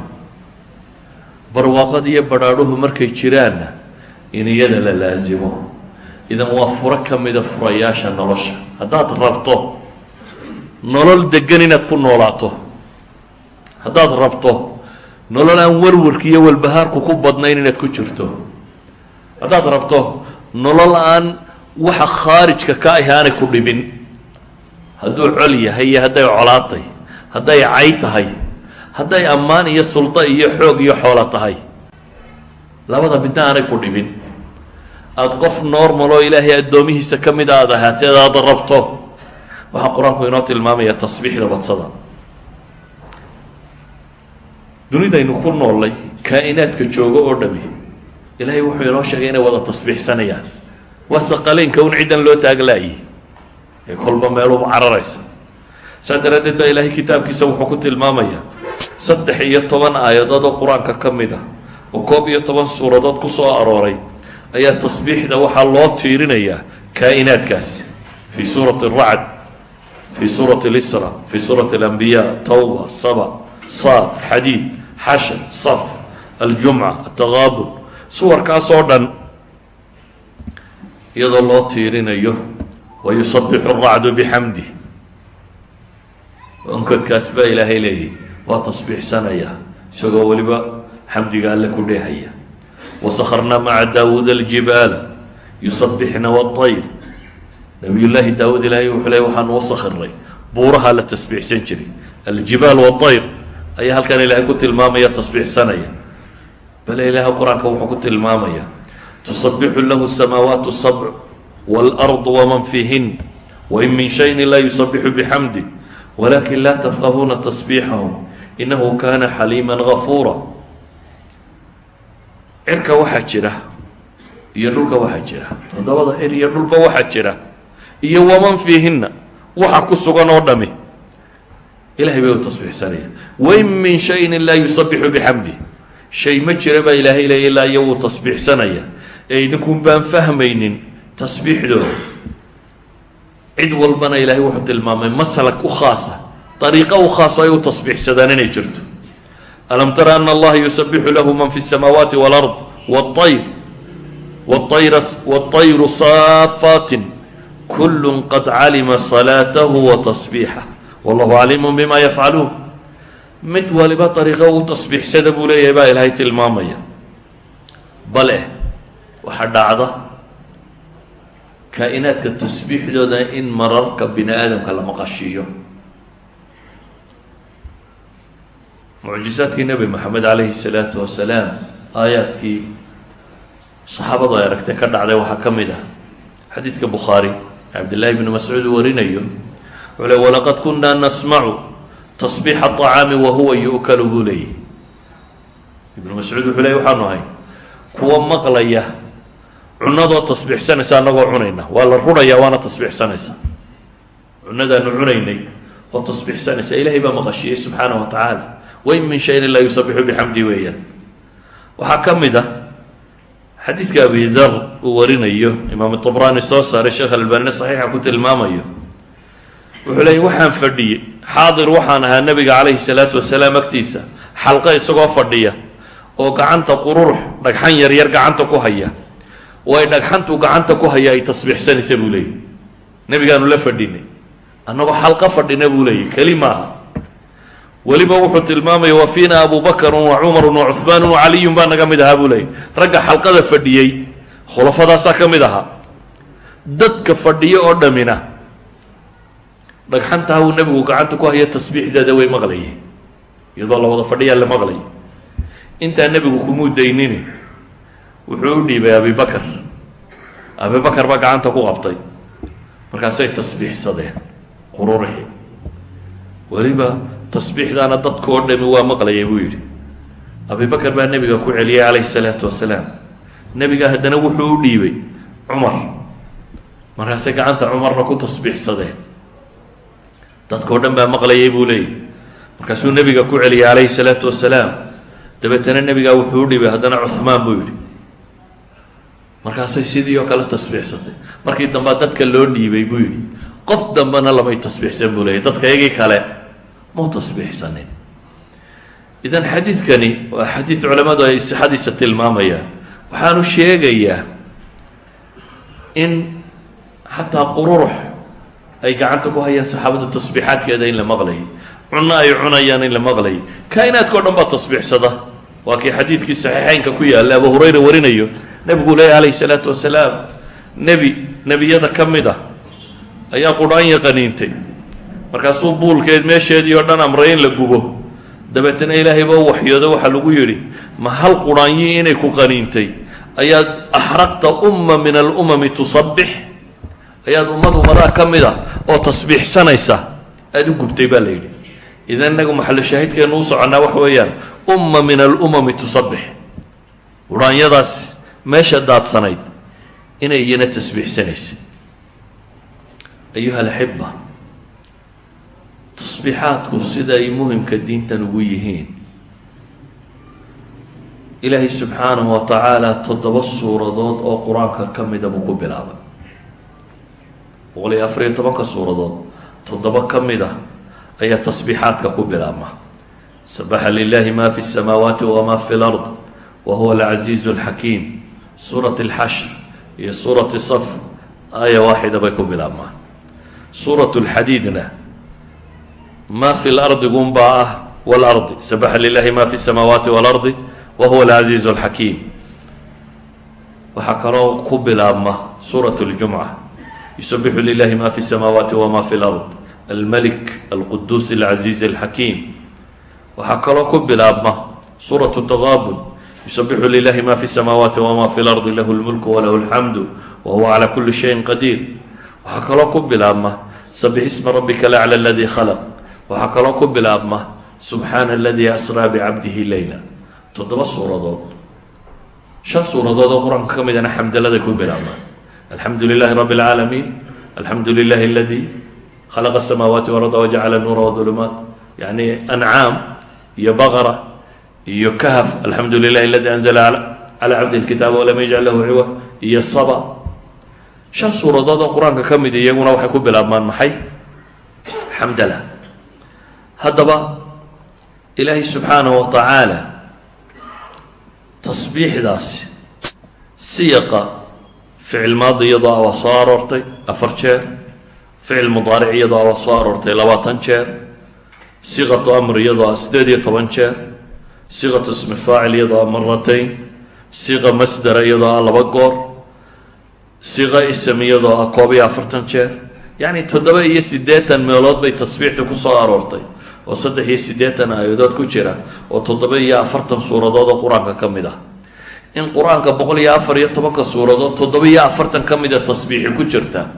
Barwaaqad iyo badhaadhuhu markay jiraanna in iyada la laazimo. Idan waa furo ka mida furayaasha nolosha. Haddaad rabto nolol degan inaad ku noolaato haddaad rabto nolol aan warwarki iyo walbahaarku ku badnayn inaad ku jirto. Haddaad rabto nolol aan waxa khaarijka ka ahi aanay ku dhibin. Hadduu col yahay iyo hadday colaatay hadday cay tahay hadday ammaan iyo suldo iyo xoog iyo xoolo tahay labada midna aanay ku dhibin. Aada qof normal oo ilaahay addoomihiisa ka mid aada ahaateed aada rabto. Waxaa qur'aanku inoo tilmaamaya tasbiixda badsada dunidaynu ku noollay kaa-inaadka joogo oo dhami. Ilaahay wuxuu inoo sheegay inay wada tasbiixsanayaan. Waata qaliinka un ciddan loo taaglaayay ee kolba meeluba cararaysa saa daraaddeed baa ilaahay kitaabkiisa wuxuu ku tilmaamayaa saddex iyo toban aayadood oo qur'aanka ka mid ah oo koob iyo toban suuradood ku soo arooray ayaa tasbiixda waxaa loo tiirinayaa kaa-inaadkaasi fii suurati aracd fii suurati lisra fii suurati alambiyaa tawba saba saad xadiid xashar saf aljumca ataqaabun suwarkaas oo dhan iyadoo loo tiirinayo wayusabixu aracdu bixamdih onkodkaas baa ilaahay leeyahy waa tasbiixsanaya isagoo weliba xamdiga alle ku dheehaya. Wasakarna maca daawuud aljibaala yusabixna waayr nabiy llaahi daawuud ilaahay wuxuu leey waxaanu u sakirnay buuraha la tasbiixsan jiray aljibaal waayr ayaa halkan ilaahay ku tilmaamaya tasbiixsanaya bale ilaahay qur'aanka wuxuu ku tilmaamaya tusabixu lahu samaawaat sabc wاlأrd wman fiihin wain min shayin laa yusabixu bxamdi walakin laa tafqahuuna tasbiixahum inahu kana xaliima gafuura cirka waxaa jira iyo dhulka waxaa jira todobada cir iyo dhulba waxaa jira iyo waman fiihinna waxa ku sugan oo dhami ilahay bay u tasbiixsanaya wain min shayin laa yusabixu bixamdi shay ma jira baa ilaahay leeya ilaa iyo wuu tasbiixsanaya ee idinkun baan fahmaynin tasbiixdooda cid walbana ilaahay wuxuu tilmaamay maslak u khaasa dariiqo u khaasa ay u tasbiixsadaan inay jirto alam tara ana allaha yusabixu lahu man fi الsamaawaati wاlard wاطayr wاطayra wاطayru saafaatin kul qad calima salaatahu watasbiixah wallahu caliimu bima yafcaluun mid waliba dariiqo u tasbiixsada buu leeyahay baa ilaahay tilmaamaya bale waxaa dhacda kaa-inaadka tasbiixdooda in mararka bini aadamka la maqashiiyo mucjizaadkii nebi moxamed calayhi salaatu wasalaam aayaadkii saxaabadu ay aragtay ka dhacday waxaa ka mid ah xadiidka bukhaari cabdillahi bni mascuud warinayo wuxuu le walaqad kunaa nasmacu tasbiixa acaami wahuwa yu'kalu buu leeyay ibnu mascuud wuxuu leey waxaanu ahay kuwa maqlaya cunadoo tasbiixsanaysa annagoo cunayna. Waa la rudhayaa waana tasbiixsanaysa. Cunadaanu cunaynay oo tasbiixsanaysa ilaahay baa maqashiyey subxaana wa tacaala wain min shayin ilaa yusabixu bixamdi weeyaan. Waxaa ka mid ah xadiidka abi dar uu warinayo imaam tabraani soo saaray sheekh albaanine saxiixa ku tilmaamayo wuxuu leeyay waxaan fadhiyey. Xaadir waxaan ahaa nebiga calayhi salaatu wasalaam agtiisa. Xalqo isagoo fadhiya oo gacanta qururux dhagxan yaryar gacanta ku haya. Oo ay dhagxantu gacanta ku haya ay tasbiixsanaysa buu leeyay nebigaanu la fadhinay. Annagoo xalqa fadhina buu leeyay keli maaha. Weliba wuxuu tilmaamaya wa fiina abu bakrun wa cumarun wa cuhmaanun baa naga mid ahaa buu leeyay ragga xalqada fadhiyey khulafadaasaa ka mid ahaa. Dadka fadhiyo oo dhamina dhagxantaa uu nebigu gacanta ku haya tasbiixdeeda way maqlayeen iyadoo la wada fadhiyaa la maqlay. Intaa nebigu kumuu daynini wuxuu u dhiibay abibakar abibakar baa gacanta ku qabtay. Markaasay tasbiixsadeen qururixi weliba tasbiixdaana dadka oo dhami waa maqlayay buu yidhi. Abibakar baa nebiga ku celiyay calayhi salaatu wasalaam. Nebiga haddana wuxuu u dhiibay cumar. Markaasay gacanta cumarna ku tasbiixsadeen dadkao dhan baa maqlayay buu leeyay markaasuu nebiga ku celiyay calayhi salaatu wasalaam dabeetana nebigaa wuxuu u dhibay haddana cuhmaan buu yidhi. Markaasay sidii oo kale tasbiixsatay. Markii dambea dadka loo dhiibay buu yidhi qof dambena lamay tasbiixsan buu leeyay dadka iyagii kale mau tasbiixsanin. Idan xadiidkani waa xadiid culammadu ay sixadiisa tilmaamayaan. Waxaanu sheegayaa in xataa qururux ay gacanta ku hayaan saxaabadu tasbiixaadkeeda in la maqlayay cunno ay cunayaan in la maqlayay kaa'inaadka o dhan baa tasbiixsada. Waa kii xadiidkii saxiixeynka ku yaalla abu hurayra warinayo nebigu leeya calayhi salaatu wasalaam nebi nebiyada ka mid ah ayaa qudhaanya qaniintay markaasuu buulkeed meesheedii oo dhan amray in la gubo. Dabeetana ilaahay baa u waxyooda waxaa lagu yidhi ma hal qudhaanyii inay ku qaniintay? Ayaad axraqta umma min alumami tusabbix ayaad ummad ummadaha ka mid ah oo tasbiixsanaysa. Aada u gubtay baa la yidhi. Idan inagu maxallo shaahidkeenu u soconnaa waxa weeyaan. Umma min alumami tusabbix. Qudhaanyadaas meesha daadsanayd inay iyana tasbiixsanaysay ayuha alaxiba tasbiixaadku sida ay muhimka diintan ugu yihiin. Ilaahay subxaanahu wa tacaala toddoba suuradood oo qur'aanka ka mida buu ku bilaabay boqol iyo afar iyo tobanka suuradood toddoba ka mid ah ayaa tasbiixaadka ku bilaabma sabaxa lilahi ma fi الsamaawaati wma fi اlard wa huwa alcaziizu اlxakiim suurat اlxashr iyo suurati saf aaya waaxida bay ku bilaabmaan suurat اlxadiidna ma fi lardi gunbaa ah wاlardi sabaxa lilahi ma fi الsamaawaati wاlardi wa huwa alcaziizu اlxakiim waxaa kaloo ku bilaabma suurat اljumca yusabixu lilahi ma fi الsamaawaati wma fi اlard almalik alquduus alcaziiz alxakiim waxaa kaloo ku bilaabma suuratu taqaabun yusabixu lilahi ma fi samaawaati wama fi lardi lahu lmulku walahu alxamdu wa huwa calaa kuli shayin qadiir waxaa kaloo ku bilaabma sabix isma rabbika lacla aladii khalaq waxaa kaloo ku bilaabma subxaana aladii asraa bicabdihi leyla toddoba suuradood shan suuradood oo qur-aanka ka midana xamdaladay ku bilaabmaan alxamdu lilahi rabi اlcaalamiin alxamdu lilahi aladii khلq الsamaawaati وarda wjacla nuura وظulumaat yani ancaam iyo baqra iyo kahf alxamdu lilahi aladi anzla calى cabdi اlkitaaba walam yajcal lahu ciwa iyo saba shan suuradood oo qur-aanka ka mid iyaguna waxay ku bilaabmaan maxay xamdala haddaba ilaahay subxaanaه wa tacaala tasbiixdaasi siyaqa ficil maadi iyadoo waa soo aroortay afar jeer ficil mudaaric iyadoo a waa soo aroortay labaatan jeer siqatu amr iyadoo a siddeed iyo toban jeer siqatu ismi faacil iyadoo maratayn siqa masdara iyadoo a laba goor siqa ism iyadoo a koob iyo afartan jeer. Yacni toddoba iyo siddeetan meelood bay tasbiixda ku soo aroortay oo saddex iyo siddeetan aayadood ku jira oo toddoba iyo afartan suuradood oo qur'aanka ka mid ah in qur'aanka boqol iyo afar iyo tobanka suuradood toddoba iyo afartan ka mida tasbiixi ku jirta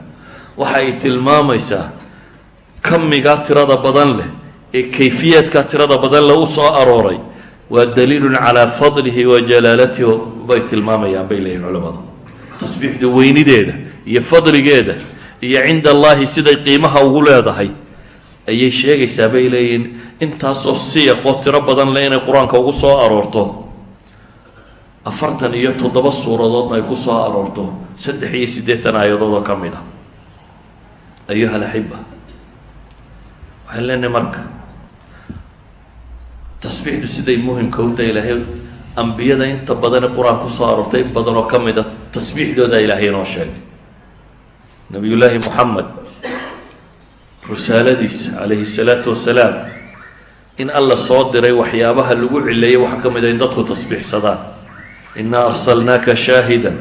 waxa ay tilmaamaysaa kamigaa tirada badan leh ee kayfiyaadkaa tirada badan leh u soo arooray. Waa daliilun calaa fadlihi wa jalaalatihi bay tilmaamayaan bay leeyihiin culammadu tasbiixdu weynideeda iyo fadligeeda iyo cinda allaahi siday qiimaha ugu leedahay ayay sheegaysaa bay leeyihiin intaasoo siyaqoo tiro badan leh inay qur'aanka ugu soo aroorto afartan iyo toddoba suuradoodna ay ku soo aroorto saddex iyo siddeetan aayadood oo ka mid a ayuha alaxiba waxaan leenahay marka tasbiixdu siday muhimka u tahay ilaahay ambiyada inta badane qur'aan ku soo aroortay in badan oo ka mid a tasbiixdooda ilaahay inoo sheegay. Nabiyullaahi moxamed risaaladiisa calayhi salaatu wasalaam in alla soo diray waxyaabaha lagu cileeyay waxaa ka mid a in dadku tasbiixsadaan inaa arsalnaaka shaahida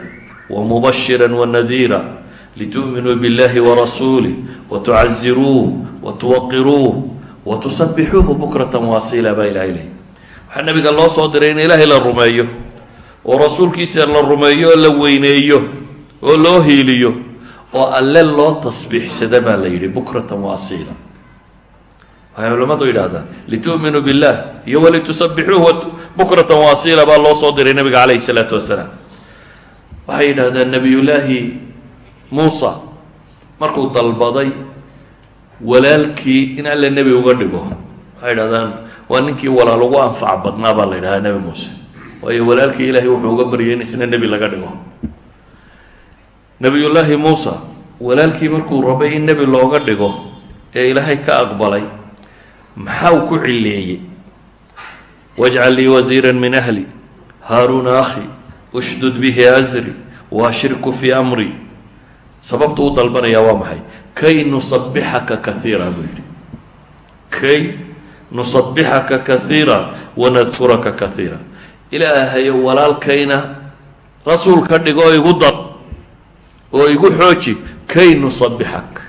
wamubashira wanadiira litu'minuu biاllahi warasuulih watucaziruuh watuwaqiruuh watusabixuuhu bukrata waasiila baa ilahay lehy waxaa nabiga loo soo diray in ilaahay la rumeeyo oo rasuulkiisa la rumeeyo oo la weyneeyo oo loo hiiliyo oo alle loo tasbiixsada baa la yidhi bukratan waasiila waxay culamadu yidhahdaan litu'minuu billah iyo walitusabixuuhu bukratan waasiila baa loo soo diray nabiga calayhi salaatu wasalaam. Waxay yidhahdaan nabiyullaahi muusa markuu dalbaday walaalkii in alle nebi uga dhigo. Waxay yidhahdaan waa ninkii walaal ugu anfac badnaa baa la yidhahdaa nebi muuse waayo walaalkii ilaahay wuxuu uga baryay in isna nebi laga dhigo. Nabiyullaahi muusa walaalkii markuu rabay in nebi looga dhigo ee ilaahay ka aqbalay maxaa uu ku cileeyey wajcal lii wasiira min ahli. Haaruuna akhi ushdud bihi asri waashirku fii amri. Sababtu u dalbanayaa waa maxay? Kay nusabixaka kaiira buu yidhi. Kay nusabixaka kaiira wanadkuraka kaiira ilaahayo walaalkayna rasuul ka dhigo oo igu dar oo igu xooji kay nusabixak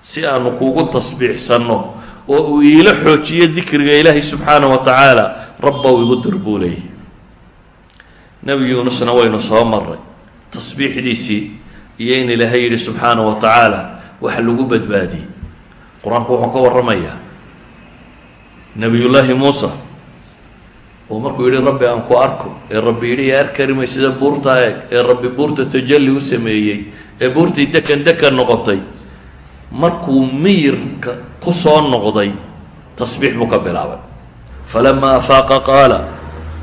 si aanu kuugu tasbiixsanno oo uu iila xoojiyo dikriga ilaahay subxaana wa tacaala rabbow igu dir nebi yuunusna waynu soo maray tasbiixdiisii iyo in ilaahay yidhi subxaana wa tacaala waxa lagu badbaadiyey. Qur'aanku wuxuu ka warramayaa nebiyullaahi muusa oo markuu yidhi rabbi aan ku arko ee rabbi yidhi yaa arkarimay sida buurtaa eeg ee rabbi buurta tajalli u sameeyey ee buurtii dekan dekan noqotay markuu miyirka ku soo noqday tasbiix buu ka bilaabay. Falamaa afaaqa qaala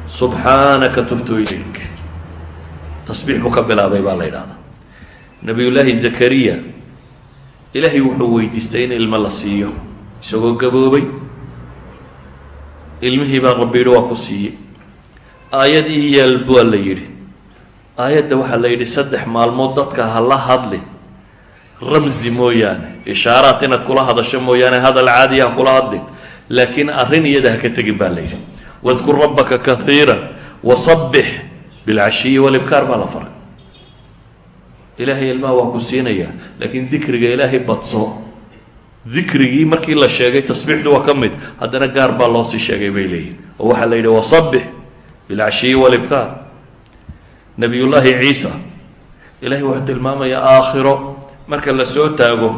subxaanaka tubtu ilayk. Tasbiix buu ka bilaabay baa la yidhahdaa nabiyullaahi zakariya ilaahay wuxuu weydiistay in ilmo la siiyo isagoo gaboobay. Ilmihii baa rabbi yidhi waa ku siiyey. Aayad ii yaal baa la yidhi. Aayadda waxaa la yidhi saddex maalmood dadka ha la hadli ramsi mooyaane. Ishaaraat inaad kula hadasho mooyaane hadal caadiya ha kula hadlin. Laakiin arrin iyada ha ka tegin baa la yidhi. Wadkur rabbaka kaiira wasabbix bilcashiyi walibkaar baa la faray. Ilaahay ilmaha waa ku siinayaa laakiin dikriga ilaahay badso. Dikrigii markii la sheegay tasbiixdu waa ka mid haddana gaar baa loo sii sheegay bay leeyihiin oo waxaa la yidhi wasabbix bilcashiyi walibkaar. Nabiyullaahi ciisa ilahay wuxuu tilmaamayaa aakhiro marka la soo taago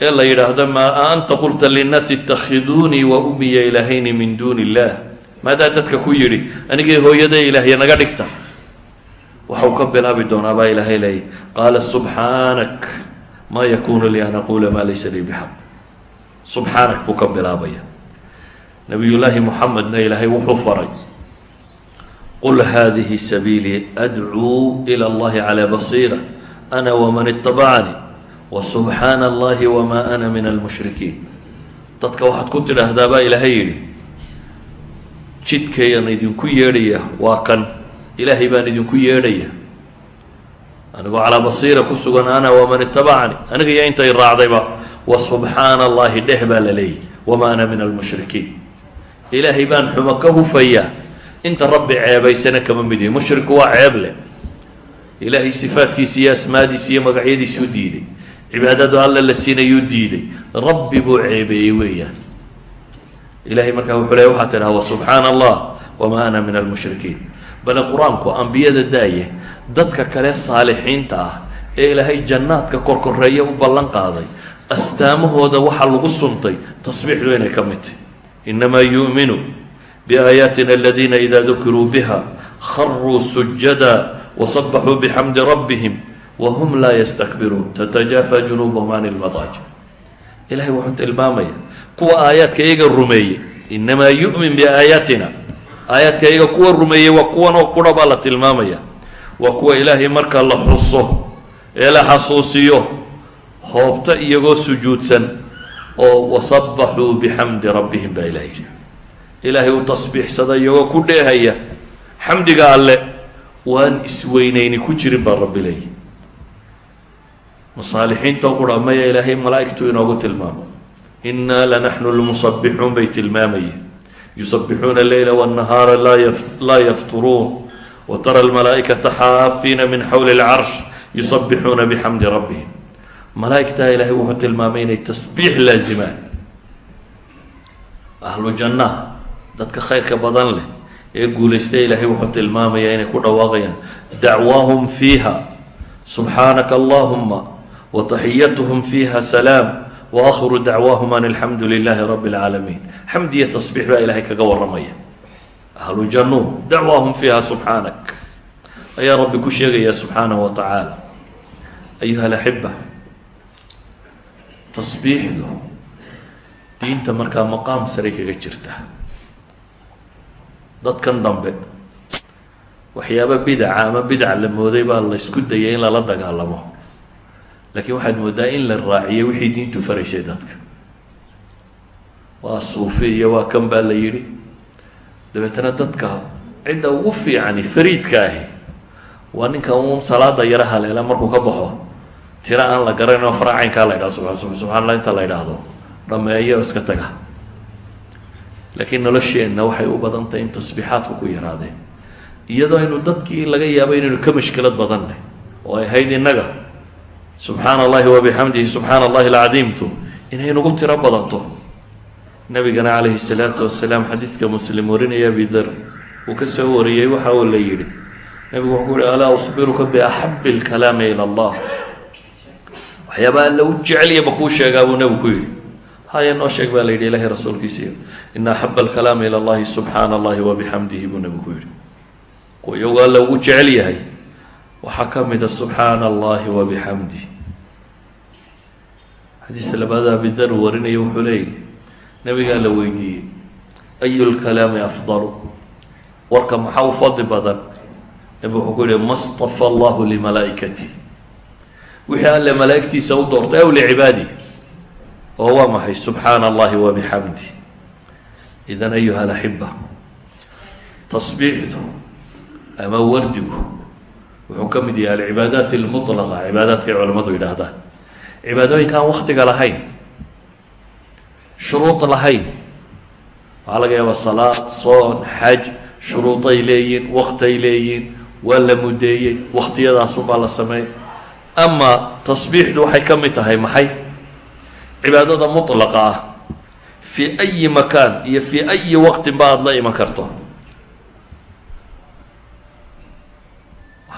ee la yidhaahdo maa anta qulta linnaasi itakhiduunii wa umiya ilaahayni min duuni illaah maadaa dadka ku yidhi anigii hooyaday ilaahya naga dhigta. Waxau ka bilaabi doonaa baa ilaahay leeyay qaala subxaanak maa yakunu lii an aquula maa laysa lii bixaq. Subxaanak buu ka bilaabaya. Nabiyullaahi moxamedna ilaahay wuxuu faray qul hadihi sabiilii adcuu ila allahi calaa basiira ana waman itabacanii wasubxaana allahi wamaa ana min almushrikiin dadka waxaad ku tidhaahdaa baa ilaahay yidhi jidkayaan idinku yeedhaya waa kan. Ilaahay baan idinku yeedhaya. Anigoo calaa basiira ku sugan ana waman itabacanii aniga iyo intay raacdayba wa subxaana allahi dheh baa la leeyahy. Wamaa ana min almushrikiin ilaahay baan xumo ka hufayaa. Inta rabbi ceebaysana kama mid yahi mushriku waa ceeb leh. Ilaahay sifaadkiisa iyo asmaadiisa iyo magacyadiisuu diiday cibaadadu alla la siinayuu diiday. Rabbi buu ceebeeyey weeyaan. Ilahay markaa wuxuu leey waxaa tidhaha wasubxaana allah wamaa ana min almushrikiin. Bale qur'aanku ambiyada daaye dadka kale saalixiinta ah ee ilaahay jannaadka korkoreeya u ballan qaaday astaamahooda waxaa lagu suntay tasbiixdu inay ka mid tahy inamaa yu'minu biaayaatina aladiina ida dukiruu biha kharuu sujada wasabaxuu bixamdi rabbihim wahum laa yastakbiruun tatajaafa junuubahum can ilmadaaji ilahay wuxuu tilmaamaya kuwa aayaadka iyaga rumeeyey inamaa yu'min biaayaatina aayaadka iyaga kuwa rumeeyey waa kuwan oo qura baa la tilmaamaya waa kuwa ilaahay marka la xuso ee la xasuusiyo hoobta iyagoo sujuudsan oo wasabaxuu bixamdi rabbihim baa ilaha yidhi ilaahay u tasbiixsada iyagoo ku dheehaya xamdiga alle waan isweynayni ku jirin baa rabbi leeyi masaalixiinta qura maya ilaahay malaa'igtu inoogu tilmaamo. Innaa lanaxnu lmusabixuun bay tilmaamayeen yusabixuuna leyla wاnnahaara laa yafturuun. Watara almalaa'ikata xaafiina min xawli اlcarsh yusabixuuna bixamdi rabbihim. Malaa'igtaa ilaahay wuxuu tilmaamay inay tasbiix laazimaan ahlu jannaha dadka khayrka badan leh ee guulaysta ilaahay wuxuu tilmaamayaa inay ku dhawaaqayaan. Dacwaahum fiiha. Subxaanaka allahuma wataxiyatuhum fiiha salaam waakhiru dacwaahum an alxamdu lilaahi rabi اlcaalamiin xamdi iyo tasbiix baa ilaahay kaga waramaya ahlu jannu dacwaahum fiiha subxaanak ayaa rabbi ku sheegaya subxaanahu wa tacaala. Ayuha alaxiba tasbiixdu diinta markaa maqaam saray kaga jirta. Dadkan dambe waxyaaba bidaca ama bidac la mooday baa la ysku dayay in lala dagaalamo laakiin waxaad moodaa in la raaciyay wixii diintu faraysay dadka. Waa suufi iyo waa kan baa la yidhi. Dabeetana dadka cidda ugu fiicani fariidka ahi waa ninka uun salaada yaro haleela markuu ka baxo. Tiro aan la garanayn oo faraacaynkaa la ydhahdo subaa subxaa allah inta la ydhaahdo dhameeyo iska taga. Laakiin nolosheenna waxay u badan tahay in tasbiixaadku ku yaraadeen iyadoo aynu dadkii laga yaabo inaynu ka mashkilad badanne oo ay ahayd innaga subxaana allahi wabixamdihi subxaana allahi alcadiimtu inay nagu tiro badato. Nabigana calayhi salaatu wasalaam xadiiska muslim warinaya abidar uu ka soo wariyey waxa uu la yidhi. Nabigu wuxuu ku yihi alaa ukhbiruka biaxabi alkalaami ila allah? Waxyaaba alla u jeceliya ma kuu sheegaa buu nabigu ku yidhi. Haya noo sheeg baa la yidhi ilahay rasuulkiisiiyo ina axaba alkalaami ila allahi subxaana allahi wabixamdihi buu nabigu ku waxaa ka mida subxaana allahi wabixamdih xadiis labaada abidar uu warinaya wuxuu leeyahy nabigaa la weydiiyey ayu lkalaami afdalu? Warka maxaa u fadli badan? Nabigu wuxuu ku yihi ma stafa allahu limalaa'ikatih wixii alle malaa'igtiisa u doortay aw licibaadih oo waa maxay? Subxaana allahi wabixamdih idan ayuha alaxiba tasbiixdu ama wardigu wuxuu ka mid yahay alcibaadaat almutlaqa cibaadaadkay culamadu yidhaahdaan. Cibaadooyinka aan waktiga lahayn shuruud lahayn. Waxaa laga yaabaa salaad soon xaj shuruuday leeyihiin waktay leeyihiin waa la mudeeyey waktiyadaasubaa la sameeyey. Ama tasbiixdu waxay ka mid tahay maxay? Cibaadada mutlaqa ah fii ayi makaan iyo fii ayi waqtin ba aada la iman karto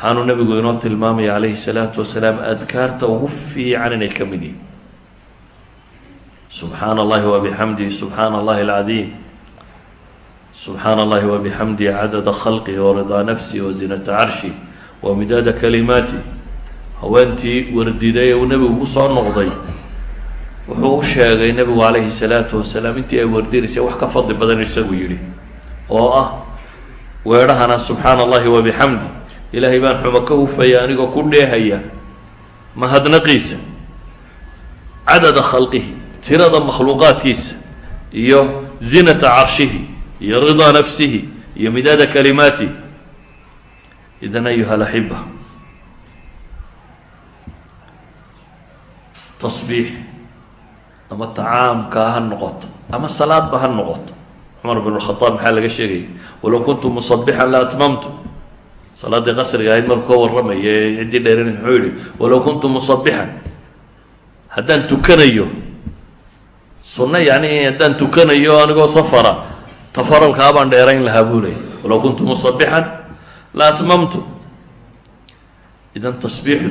waxaanu nabigu inoo tilmaamaya calayhi salaatu wasalaam adkaarta ugu fiican inay ka mid yihiin subxaana allahi wabixamdihi subxaana allahi alcadiim. Subxaana allahi wabixamdihi cadada khalqihi waridaa nafsihi wazinata carshi wa midaada kalimaati. Haweentii wardiday uu nebigu ku soo noqday wuxuu u sheegay nebigu calayhi salaatu wasalaam intii ay wardinaysay wax ka fadli badan isagu yidhi oo ah weedhahana subxaana allahi wabixamdi ilaahay baan xumo ka hufaya anigoo ku dheehaya. Mahadnaqiisa cadada khalqihi tirada makhluuqaadkiisa iyo zinata carshihi iyo ridaa nafsihi iyo midaada kalimaati. Idan ayuha alaxiba tasbiix ama tacaamkaa ha noqoto ama salaadba ha noqoto. Cumar bn khaaab maxaa laga sheegaya walow kuntu musabixan la atmamtu salaadii qasriga ahayd markuu ka warramaya ciddii dheeran muxuu yihi walow kuntu musabixan haddaan tukanayo sunno yacni haddaan tukanayo anigoo safara tafaralkaa baan dheerayn lahaa buu leeyay walow kuntu musabixan la atmamtu. Idan tasbiixdu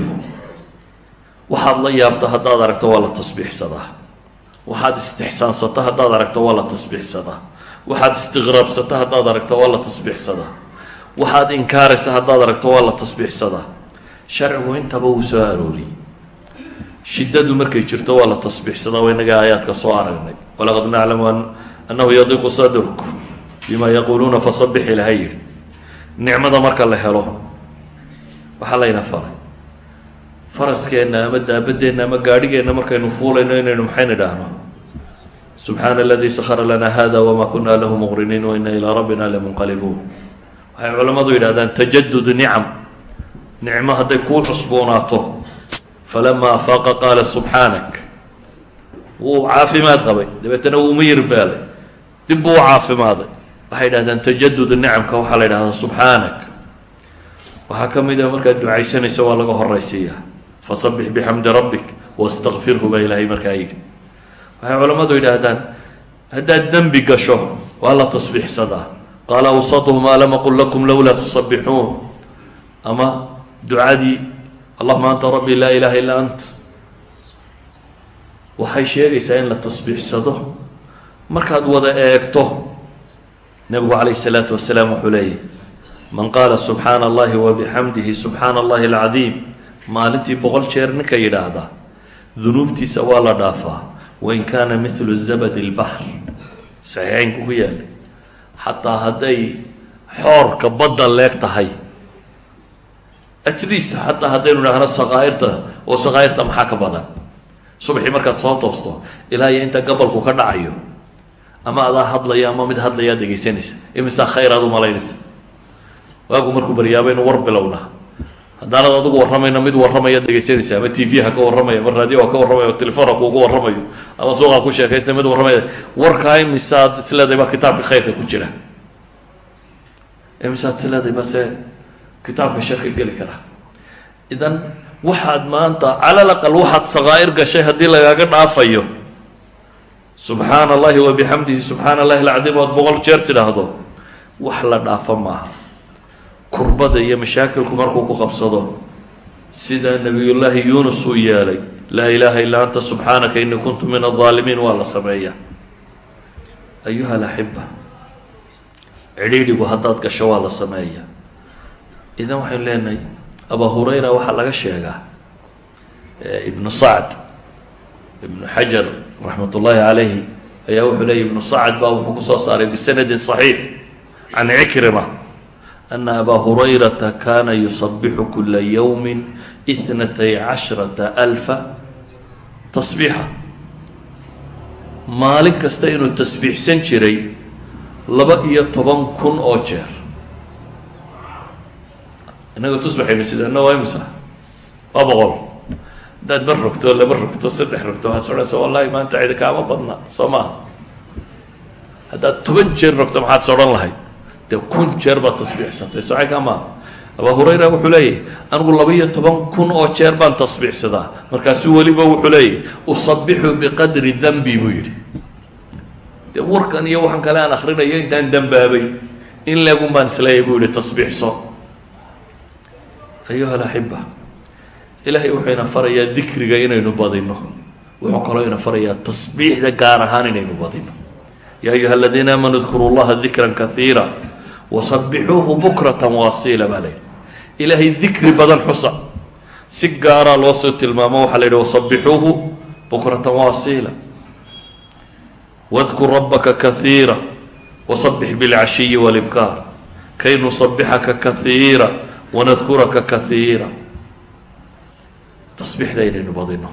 waxaad la yaabto haddaad aragto waa la tasbiixsadaa. Waxaad istixsaansato haddaad aragto waa la tasbiixsadaa. Waxaad istiqraabsato haddaad aragto waa la tasbiixsadaa waxaad inkaaraysa haddaad aragto waa la tasbiixsadaa. Sharcigu intaba wuu soo arooriyey shiddadu markay jirto waa la tasbiixsadaa waa inaga aayaadka soo aragnay. Walaqad naclamu annahu yadiqu sadruk bima yaquuluuna fasabix ilaha yidhi. Nicmada marka la helo waxaa layna faray. Faraskeenna ama daabadeenna ama gaadhigeenna markaynu fuulayno inaynu maxayna idhaahno? Subxaana aladii sakhara lana hada wama kuna lahu muqriniin wa ina ilaa rabbina lamunqalibuun waxay culammadu yidhahdaan tajadud nicam. Nicmo hadday kuu cusboonaato falamaa afaaqa qaala subxaanak wuu caafimaad qabay. Dabeetana wuu miyir beelay dib buu caafimaaday. Waxay yidhahdaan tajadud nicamka waxaa la yidhahdaa subxaanak waxaa ka mid a markaad ducaysanayso waa laga horaysiiyaa fasabix bixamdi rabbik wastakfirhu baa ilaahay markaa yidhi. Waxay culammadu yidhaahdaan haddaad dembi gasho waa la tasbiixsadaa qaala awsatuhum alam aqul lakum lowlaa tusabixuun ama ducadii allahuma anta rabbi laa ilaha illaa ant waxay sheegaysaa in la tasbiixsado markaad wada eegto nabigu calayh isalaatu wasalaam wuxuu leeyahy man qaala subxaana allahi wabixamdihi subxaana allahi alcadiim maalintii boqol jeer ninka yidhaahda dunuubtiisa waa la dhaafaa wain kaana midlu zabadi lbaxr saxiixeynku ku yaalla xataa hadday xoorka badda leeg tahay. At least xataa haddaynu idhaahno sakaa'irta oo sakaa'irta maxaa ka badan? Subaxii markaad soo toosto ilaa iyo inta gabalku ka dhacayo ama adaa hadlaya ama mid hadlayaa dhegaysanaysa imisaa khayr aad malaynaysa. Waagu markuu baryaabaynu war bilowna haddaanad adigu warramayno mid warramaya dhegaysanaysa ama t v ha ka warramaya ama raadiyo ha ka warramayo o telefon ha kuugu warramayo ama suuqa ku sheekaysta mid warramaya warkaa imisaad isleedahay baa kitaabka khayrka ku jira. Imisaad isleedahay base kitaabka sharka geli karaa idan waxaad maanta calal aqal waxaad sakaa'ir gashay haddii lagaaga dhaafayo. Subxaana allahi wabixamdihi subxaana allahi alcadiim oad boqol jeer tidhaahdo wax la dhaafo maaha kurbada iyo mashaakilku markuu ku qabsado sida nabiyullaahi yuunus uu yeelay laa ilaaha illaa anta subxaanaka inii kuntu min aldaalimiin waa la sameeyaa. Ayuha alaxiba cidhiidhigu haddaad gasho waa la sameeyaa. Idan waxaynu leenahay abaa hurayra waxaa laga sheegaa ibnu sacd ibnu xajar raxmat ullaahi calayhi ayaa wuxuu leeyay ibnu sacd baa wuxuu ku soo saaray bisanadin صaxiix can cikrima ana abaa hurayrata kana yusabixu kula ywmi ithnatay cashrata alfa tasbiixa maalin kasta inuu tasbiixsan jiray laba iyo toban kun oo jeer innaga tusbaxaynu sidaana waa imisa waa boqol haddaad mar rogto laba rogto saddex rogto waxaad sodhanaysa wallahi maanta cidi kaama badna soo maaha haddaad toban jeer rogto maxaad sodhan lahayd dee kun jeer baad tasbiixsatay socay abaa hurayra wuxuu leeyahy anigu laba iyo toban kun oo jeer baan tasbiixsadaa. Markaasu weliba wuxuu leeyahy usabixu biqadri danbi buu yidhi. Dee warkan iyo waxaan kale aan akrinayo intaan dambaabay in leegun baan isleeyahy buu yihi tasbiixso. Ayuha alaxiba ilaahay wuxuu ina farayaa dikriga inaynu badino wuxuu kaloo ina farayaa tasbiixda gaar ahaan inaynu badino yaa ayuha aladiina aamanuu dkuru llaha dikran kaiira wasabixuuhu bukratan waasiila baa la yidhi ilaahay dikri badan xusa. Si gaaraa loo soo tilmaamo waxaa la yidhi wasabixuuhu bukratan waasiila. Wadkur rabbaka kaiira wasabix bilcashiyi walibkaar kay nusabixaka kaiira wanadkuraka kaiira tasbiixda inaynu badino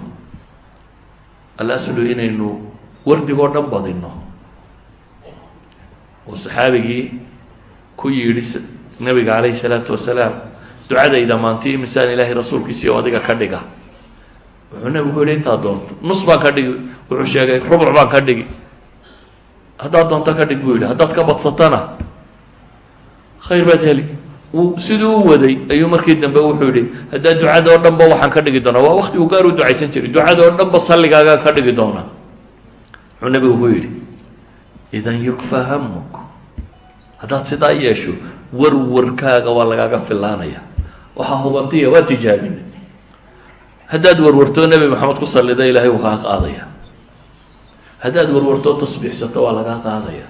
alaslu inaynu wardigoo dhan badino oo saxaabigii ku yidhi nabiga calayhi salaatu wasalaam ducadayda maanti imisaan ilaahay rasuulkiisii oo adiga ka dhiga. Wuxuu nabigu yihi intaad doonto. Nus baan ka dhigi wuxuu sheegay rubuc baan ka dhigi. Haddaad doonto ka dhig buu yidhi. Haddaad ka badsatana. Khayr baad heli. Siduu u waday ayuu markii dambe wuxuu yihi haddaa ducada oo dhan ba waxaan ka dhigi doonaa. Waa wakti uu gaar u ducaysan jiray. Ducada oo dhan ba salligaagaan ka dhigi doonaa. Wuxuu nabigu ku yidhi idan yukfa hamuk haddaad sidaa yeesho warwarkaaga waa lagaaga filaanaya waxaa hubantiya waa tijaabinay. Haddaad warwartoo nebi maxamed ku sallida ilaahay uu kaa qaadaya. Haddaad warwartoo tasbiixsato waa lagaa qaadaya.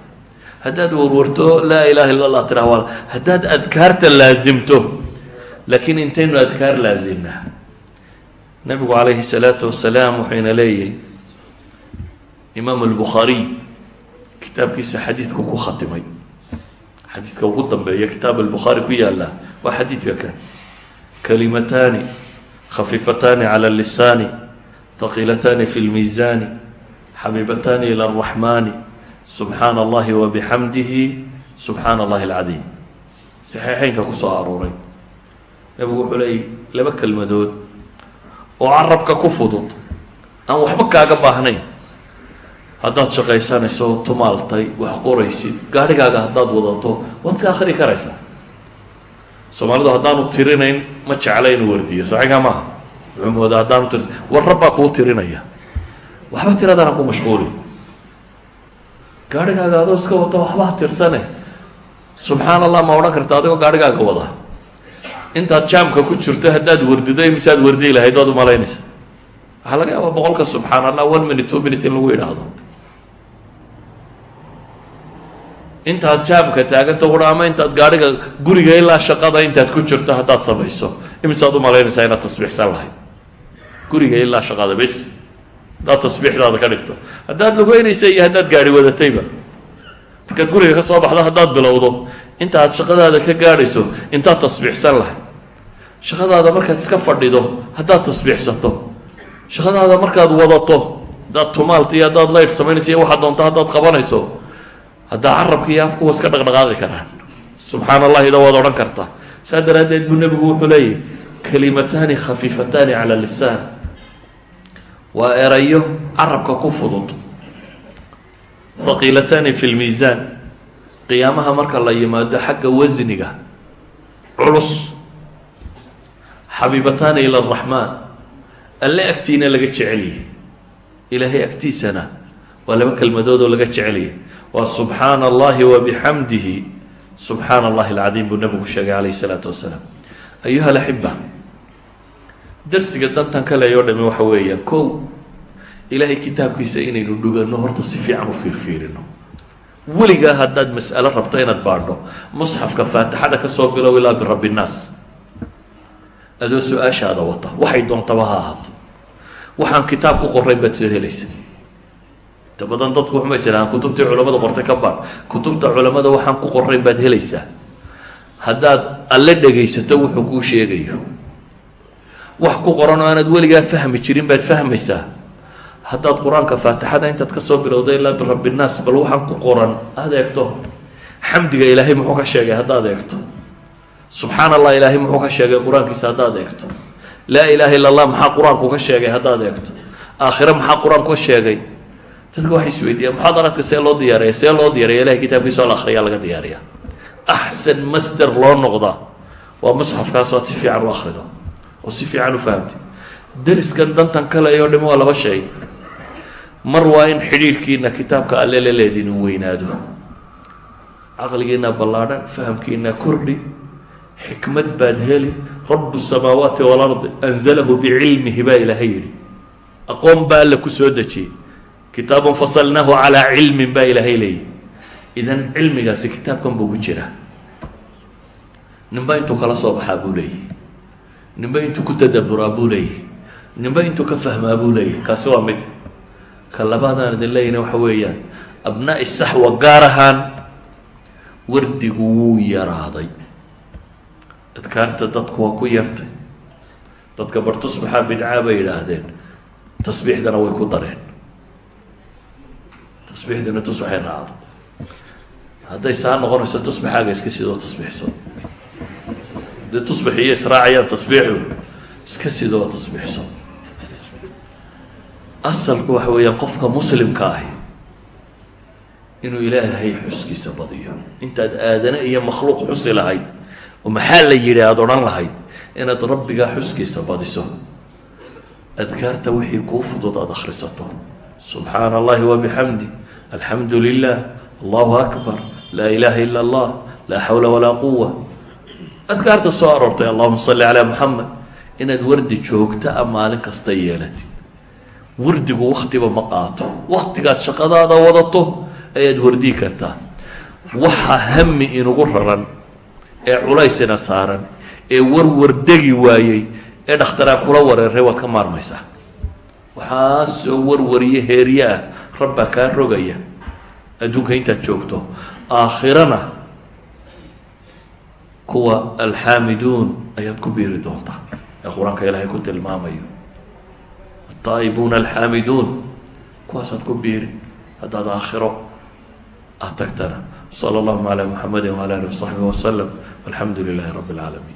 Haddaad warwarto laa ilaha illa allah tiraa waa haddaad adkaarta laasimto laakiin intaynu adkaar laasimnaa nabigu calayhi salaatu wasalaam wuxuyna leeyahy imaam albukhaariy kitaabkiisa xadiidku ku khatimay xadiidka ugu dambeeya kitaab albukhaari ku yaalla waa xadiidka kan kalimataani khafiifataani cala lisaani haqiilataani fi lmiisaani xabiibataani ila araxmaani subxaana allahi wabixamdihi subxaana allahi alcadiim. Saxiixeynka ku soo arooray. Nebigu wuxuu leeyay laba kelmadood oo carabka ku fudud aan waxba kaaga baahnayn haddaad shaqaysanayso tumaaltay wax qoraysid gaarhigaaga haddaad wadato waad ka akri karaysaa. Soomaalidu haddaanu tirinayn ma jecla inuu wardiyo saxiixa maaha? Wuxuu moodaa haddaanu tir war rabbaa kuu tirinaya. Waxba tiradana ku mashquuli. Gaarhigaaga adoo iska wata waxbaa tirsane. Subxaan allah ma odhan karta adigoo gaarhigaaga wada. Intaad jaamka ku jirto haddaad wardido imisaad wardiyi lahayd waad umalaynaysa waxaa laga yaabaa boqolka subxaan allah one minute two minute in lagu yidhaahdo intaad jaamka taaganta ua ama intaad gaariga guriga ilaa shaqada intaad ku jirto haddaad samayso. Imisaad umalaynaysaa inaad tasbiixsan lahayd. Guriga ilaa shaqada bes haddaad tasbiixdaada ka dhigto. Haddaad lugeynaysa iyo haddaad gaari wadatayba. Markaad guriga ka soo baxdo haddaad bilowdo. Inta aad shaqadaada ka gaadhayso intaad tasbiixsan lahayd. Shaqadaada markaad iska fadhido haddaad tasbiixsato. Shaqadaada markaad wadato haddaad tumaalta iyo haddaad layt samaynayso iyo waxaad doonto haddaad qabanayso haddaa carabka iyo afkuwa iska dhaqdhaqaaqi karaan. Subxaan allahida waad odhan kartaa saa daraaddeed buu nebigu wuxuu leeyahy kalimataani khafiifataani cala lisaan. Waa erayo carabka ku fudud. Haqiilataani fi lmiisaan qiyaamaha marka la yimaado xagga wasniga culus. Xabiibataani ila araxmaan alle agtiina laga jecelyahy ilaahay agtiisana waa laba kelmadood oo laga jecelyahy waa subxaana allahi wabixamdihi subxaana allahi alcadiim buu nabigu sheegay calayh isalaatu wasalaam ayuha alaxiba darsiga dantan ka leeyoo dhami waxa weeyaan kow ilaahay kitaabkiisa inaynu dhugano horta si fiican u fiirfiirino. Weligaa haddaad mas'alo rabto inaad baadho musxafka faatixada ka soo bilow ilaa birabbi nnaas adoo su'aashaada wata waxay doontaba ha ahaato. Waxaan kitaab ku qorayn baad soo helaysa badan dadku waxma isirahaan kutubtii culamada qortay ka baadh kutubta culamada waxaan ku qorayn baad helaysaa. Haddaad alle dhegaysato wuxuu kuu sheegayo. Wax ku qoran oo aanaad weligaa fahmi jirin baad fahmaysaa. Haddaad qur'aanka faatixada intaad ka soo bilowda ilaa birabbi nnaas bal waxaan ku qoran aad eegto. Xamdiga ilaahay muxuu ka sheegay haddaad eegto. Subxaan allah ilaahay muxuu ka sheegay qur'aankiisa haddaad eegto. Laa ilaaha illa allah maxaa qur'aanku ka sheegay haddaad eegto. Aakhire maxaa qur'aanku ka sheegay dadka waxay isweydiiyaan muxaadaraadka see loo diyaariya see loo diyaariya ilahay kitaabkiisa oo la akhriyaa laga diyaariya axsan masder loo noqdaa waa musxafkaas oo aad si fiican u akhrido oo si fiican u fahamtid deriskan dantan kale oo dhimi waa laba shay. Mar waa in xidhiirhkiina kitaabka alle la leedin uu weynaado. Caqligiina ballaadhan fahamkiina kordhi xikmad baad heli. Rabu samaawaati waalardi anzalahu bicilmihi baa ilaahay yidhi. Aqoon baa alla ku dejiyey kitaabun fasalnaahu calaa cilmin baa ilaahay leeyihi idan cilmigaasi kitaabkan buu ku jiraa. Ninba intuu kala soo baxaa buu leeyahy ninba intuu ku tadaburaa buu leeyahy ninba intuu ka fahmaa buu leeyahy kaasi waa mid ka labaadaan idin leeyina waxa weeyaan abnaa'i saxwa gaar ahaan wardigu wuu yaraaday. Adkaarta dadku waa ku yartay. Dadka bar tusbaxaa bidcaa bay yidhaahdeen. Tasbiixdana way ku dareen tasbiixdina tusbaxay raacday hadday saa noqonayso tusbaxaaga iska sidoo tasbiixso hadday tusbax iyo israacayaan tasbiixdu iska sidoo tasbiixso asalku waxa weeyaan qofka muslimka ahi inuu ilaahay xuskiisa badiyo. Intaad aadane iyo makhluuq xusi lahayd oo maxaa la yidhi aada odhan lahayd inaad rabbigaa xuskiisa badiso. Adkaarta wixii kuu fudud aada akhrisato. Subxaana allahi wabixamdi alxamdu lilah allahu akbar laa ilaha ila allah laa xawla walaa quwa adkaarta soo aroortay allahuma salli calaa muxamed inaad wardi joogta a maalin kasta yeelatid. Wardigu waktiba ma qaato. Waktigaad shaqadaada wadato ayaad wardiyi kartaa. Waxa hami inugu raran ee culaysina saaran ee warwardegi waayey ee dhakhtaraa kula wareeray waad ka maarmaysaa. Waxaasoo warwariye heerye ah rabbaa kaa rogaya. Adduunka intaad joogto. Aakhirana kuwa alxaamiduun ayaad ku biiri doontaa. Ee qur'aanka ilaahay ku tilmaamayo. Ataa'ibuuna alxaamiduun kuwaasaad ku biiri. Haddaad aakhiro aad tagtana. Sala allahuma calaa muxamadi waala ali wasaxbi wasalam walxamdu lilahi rabi اlcaalamiin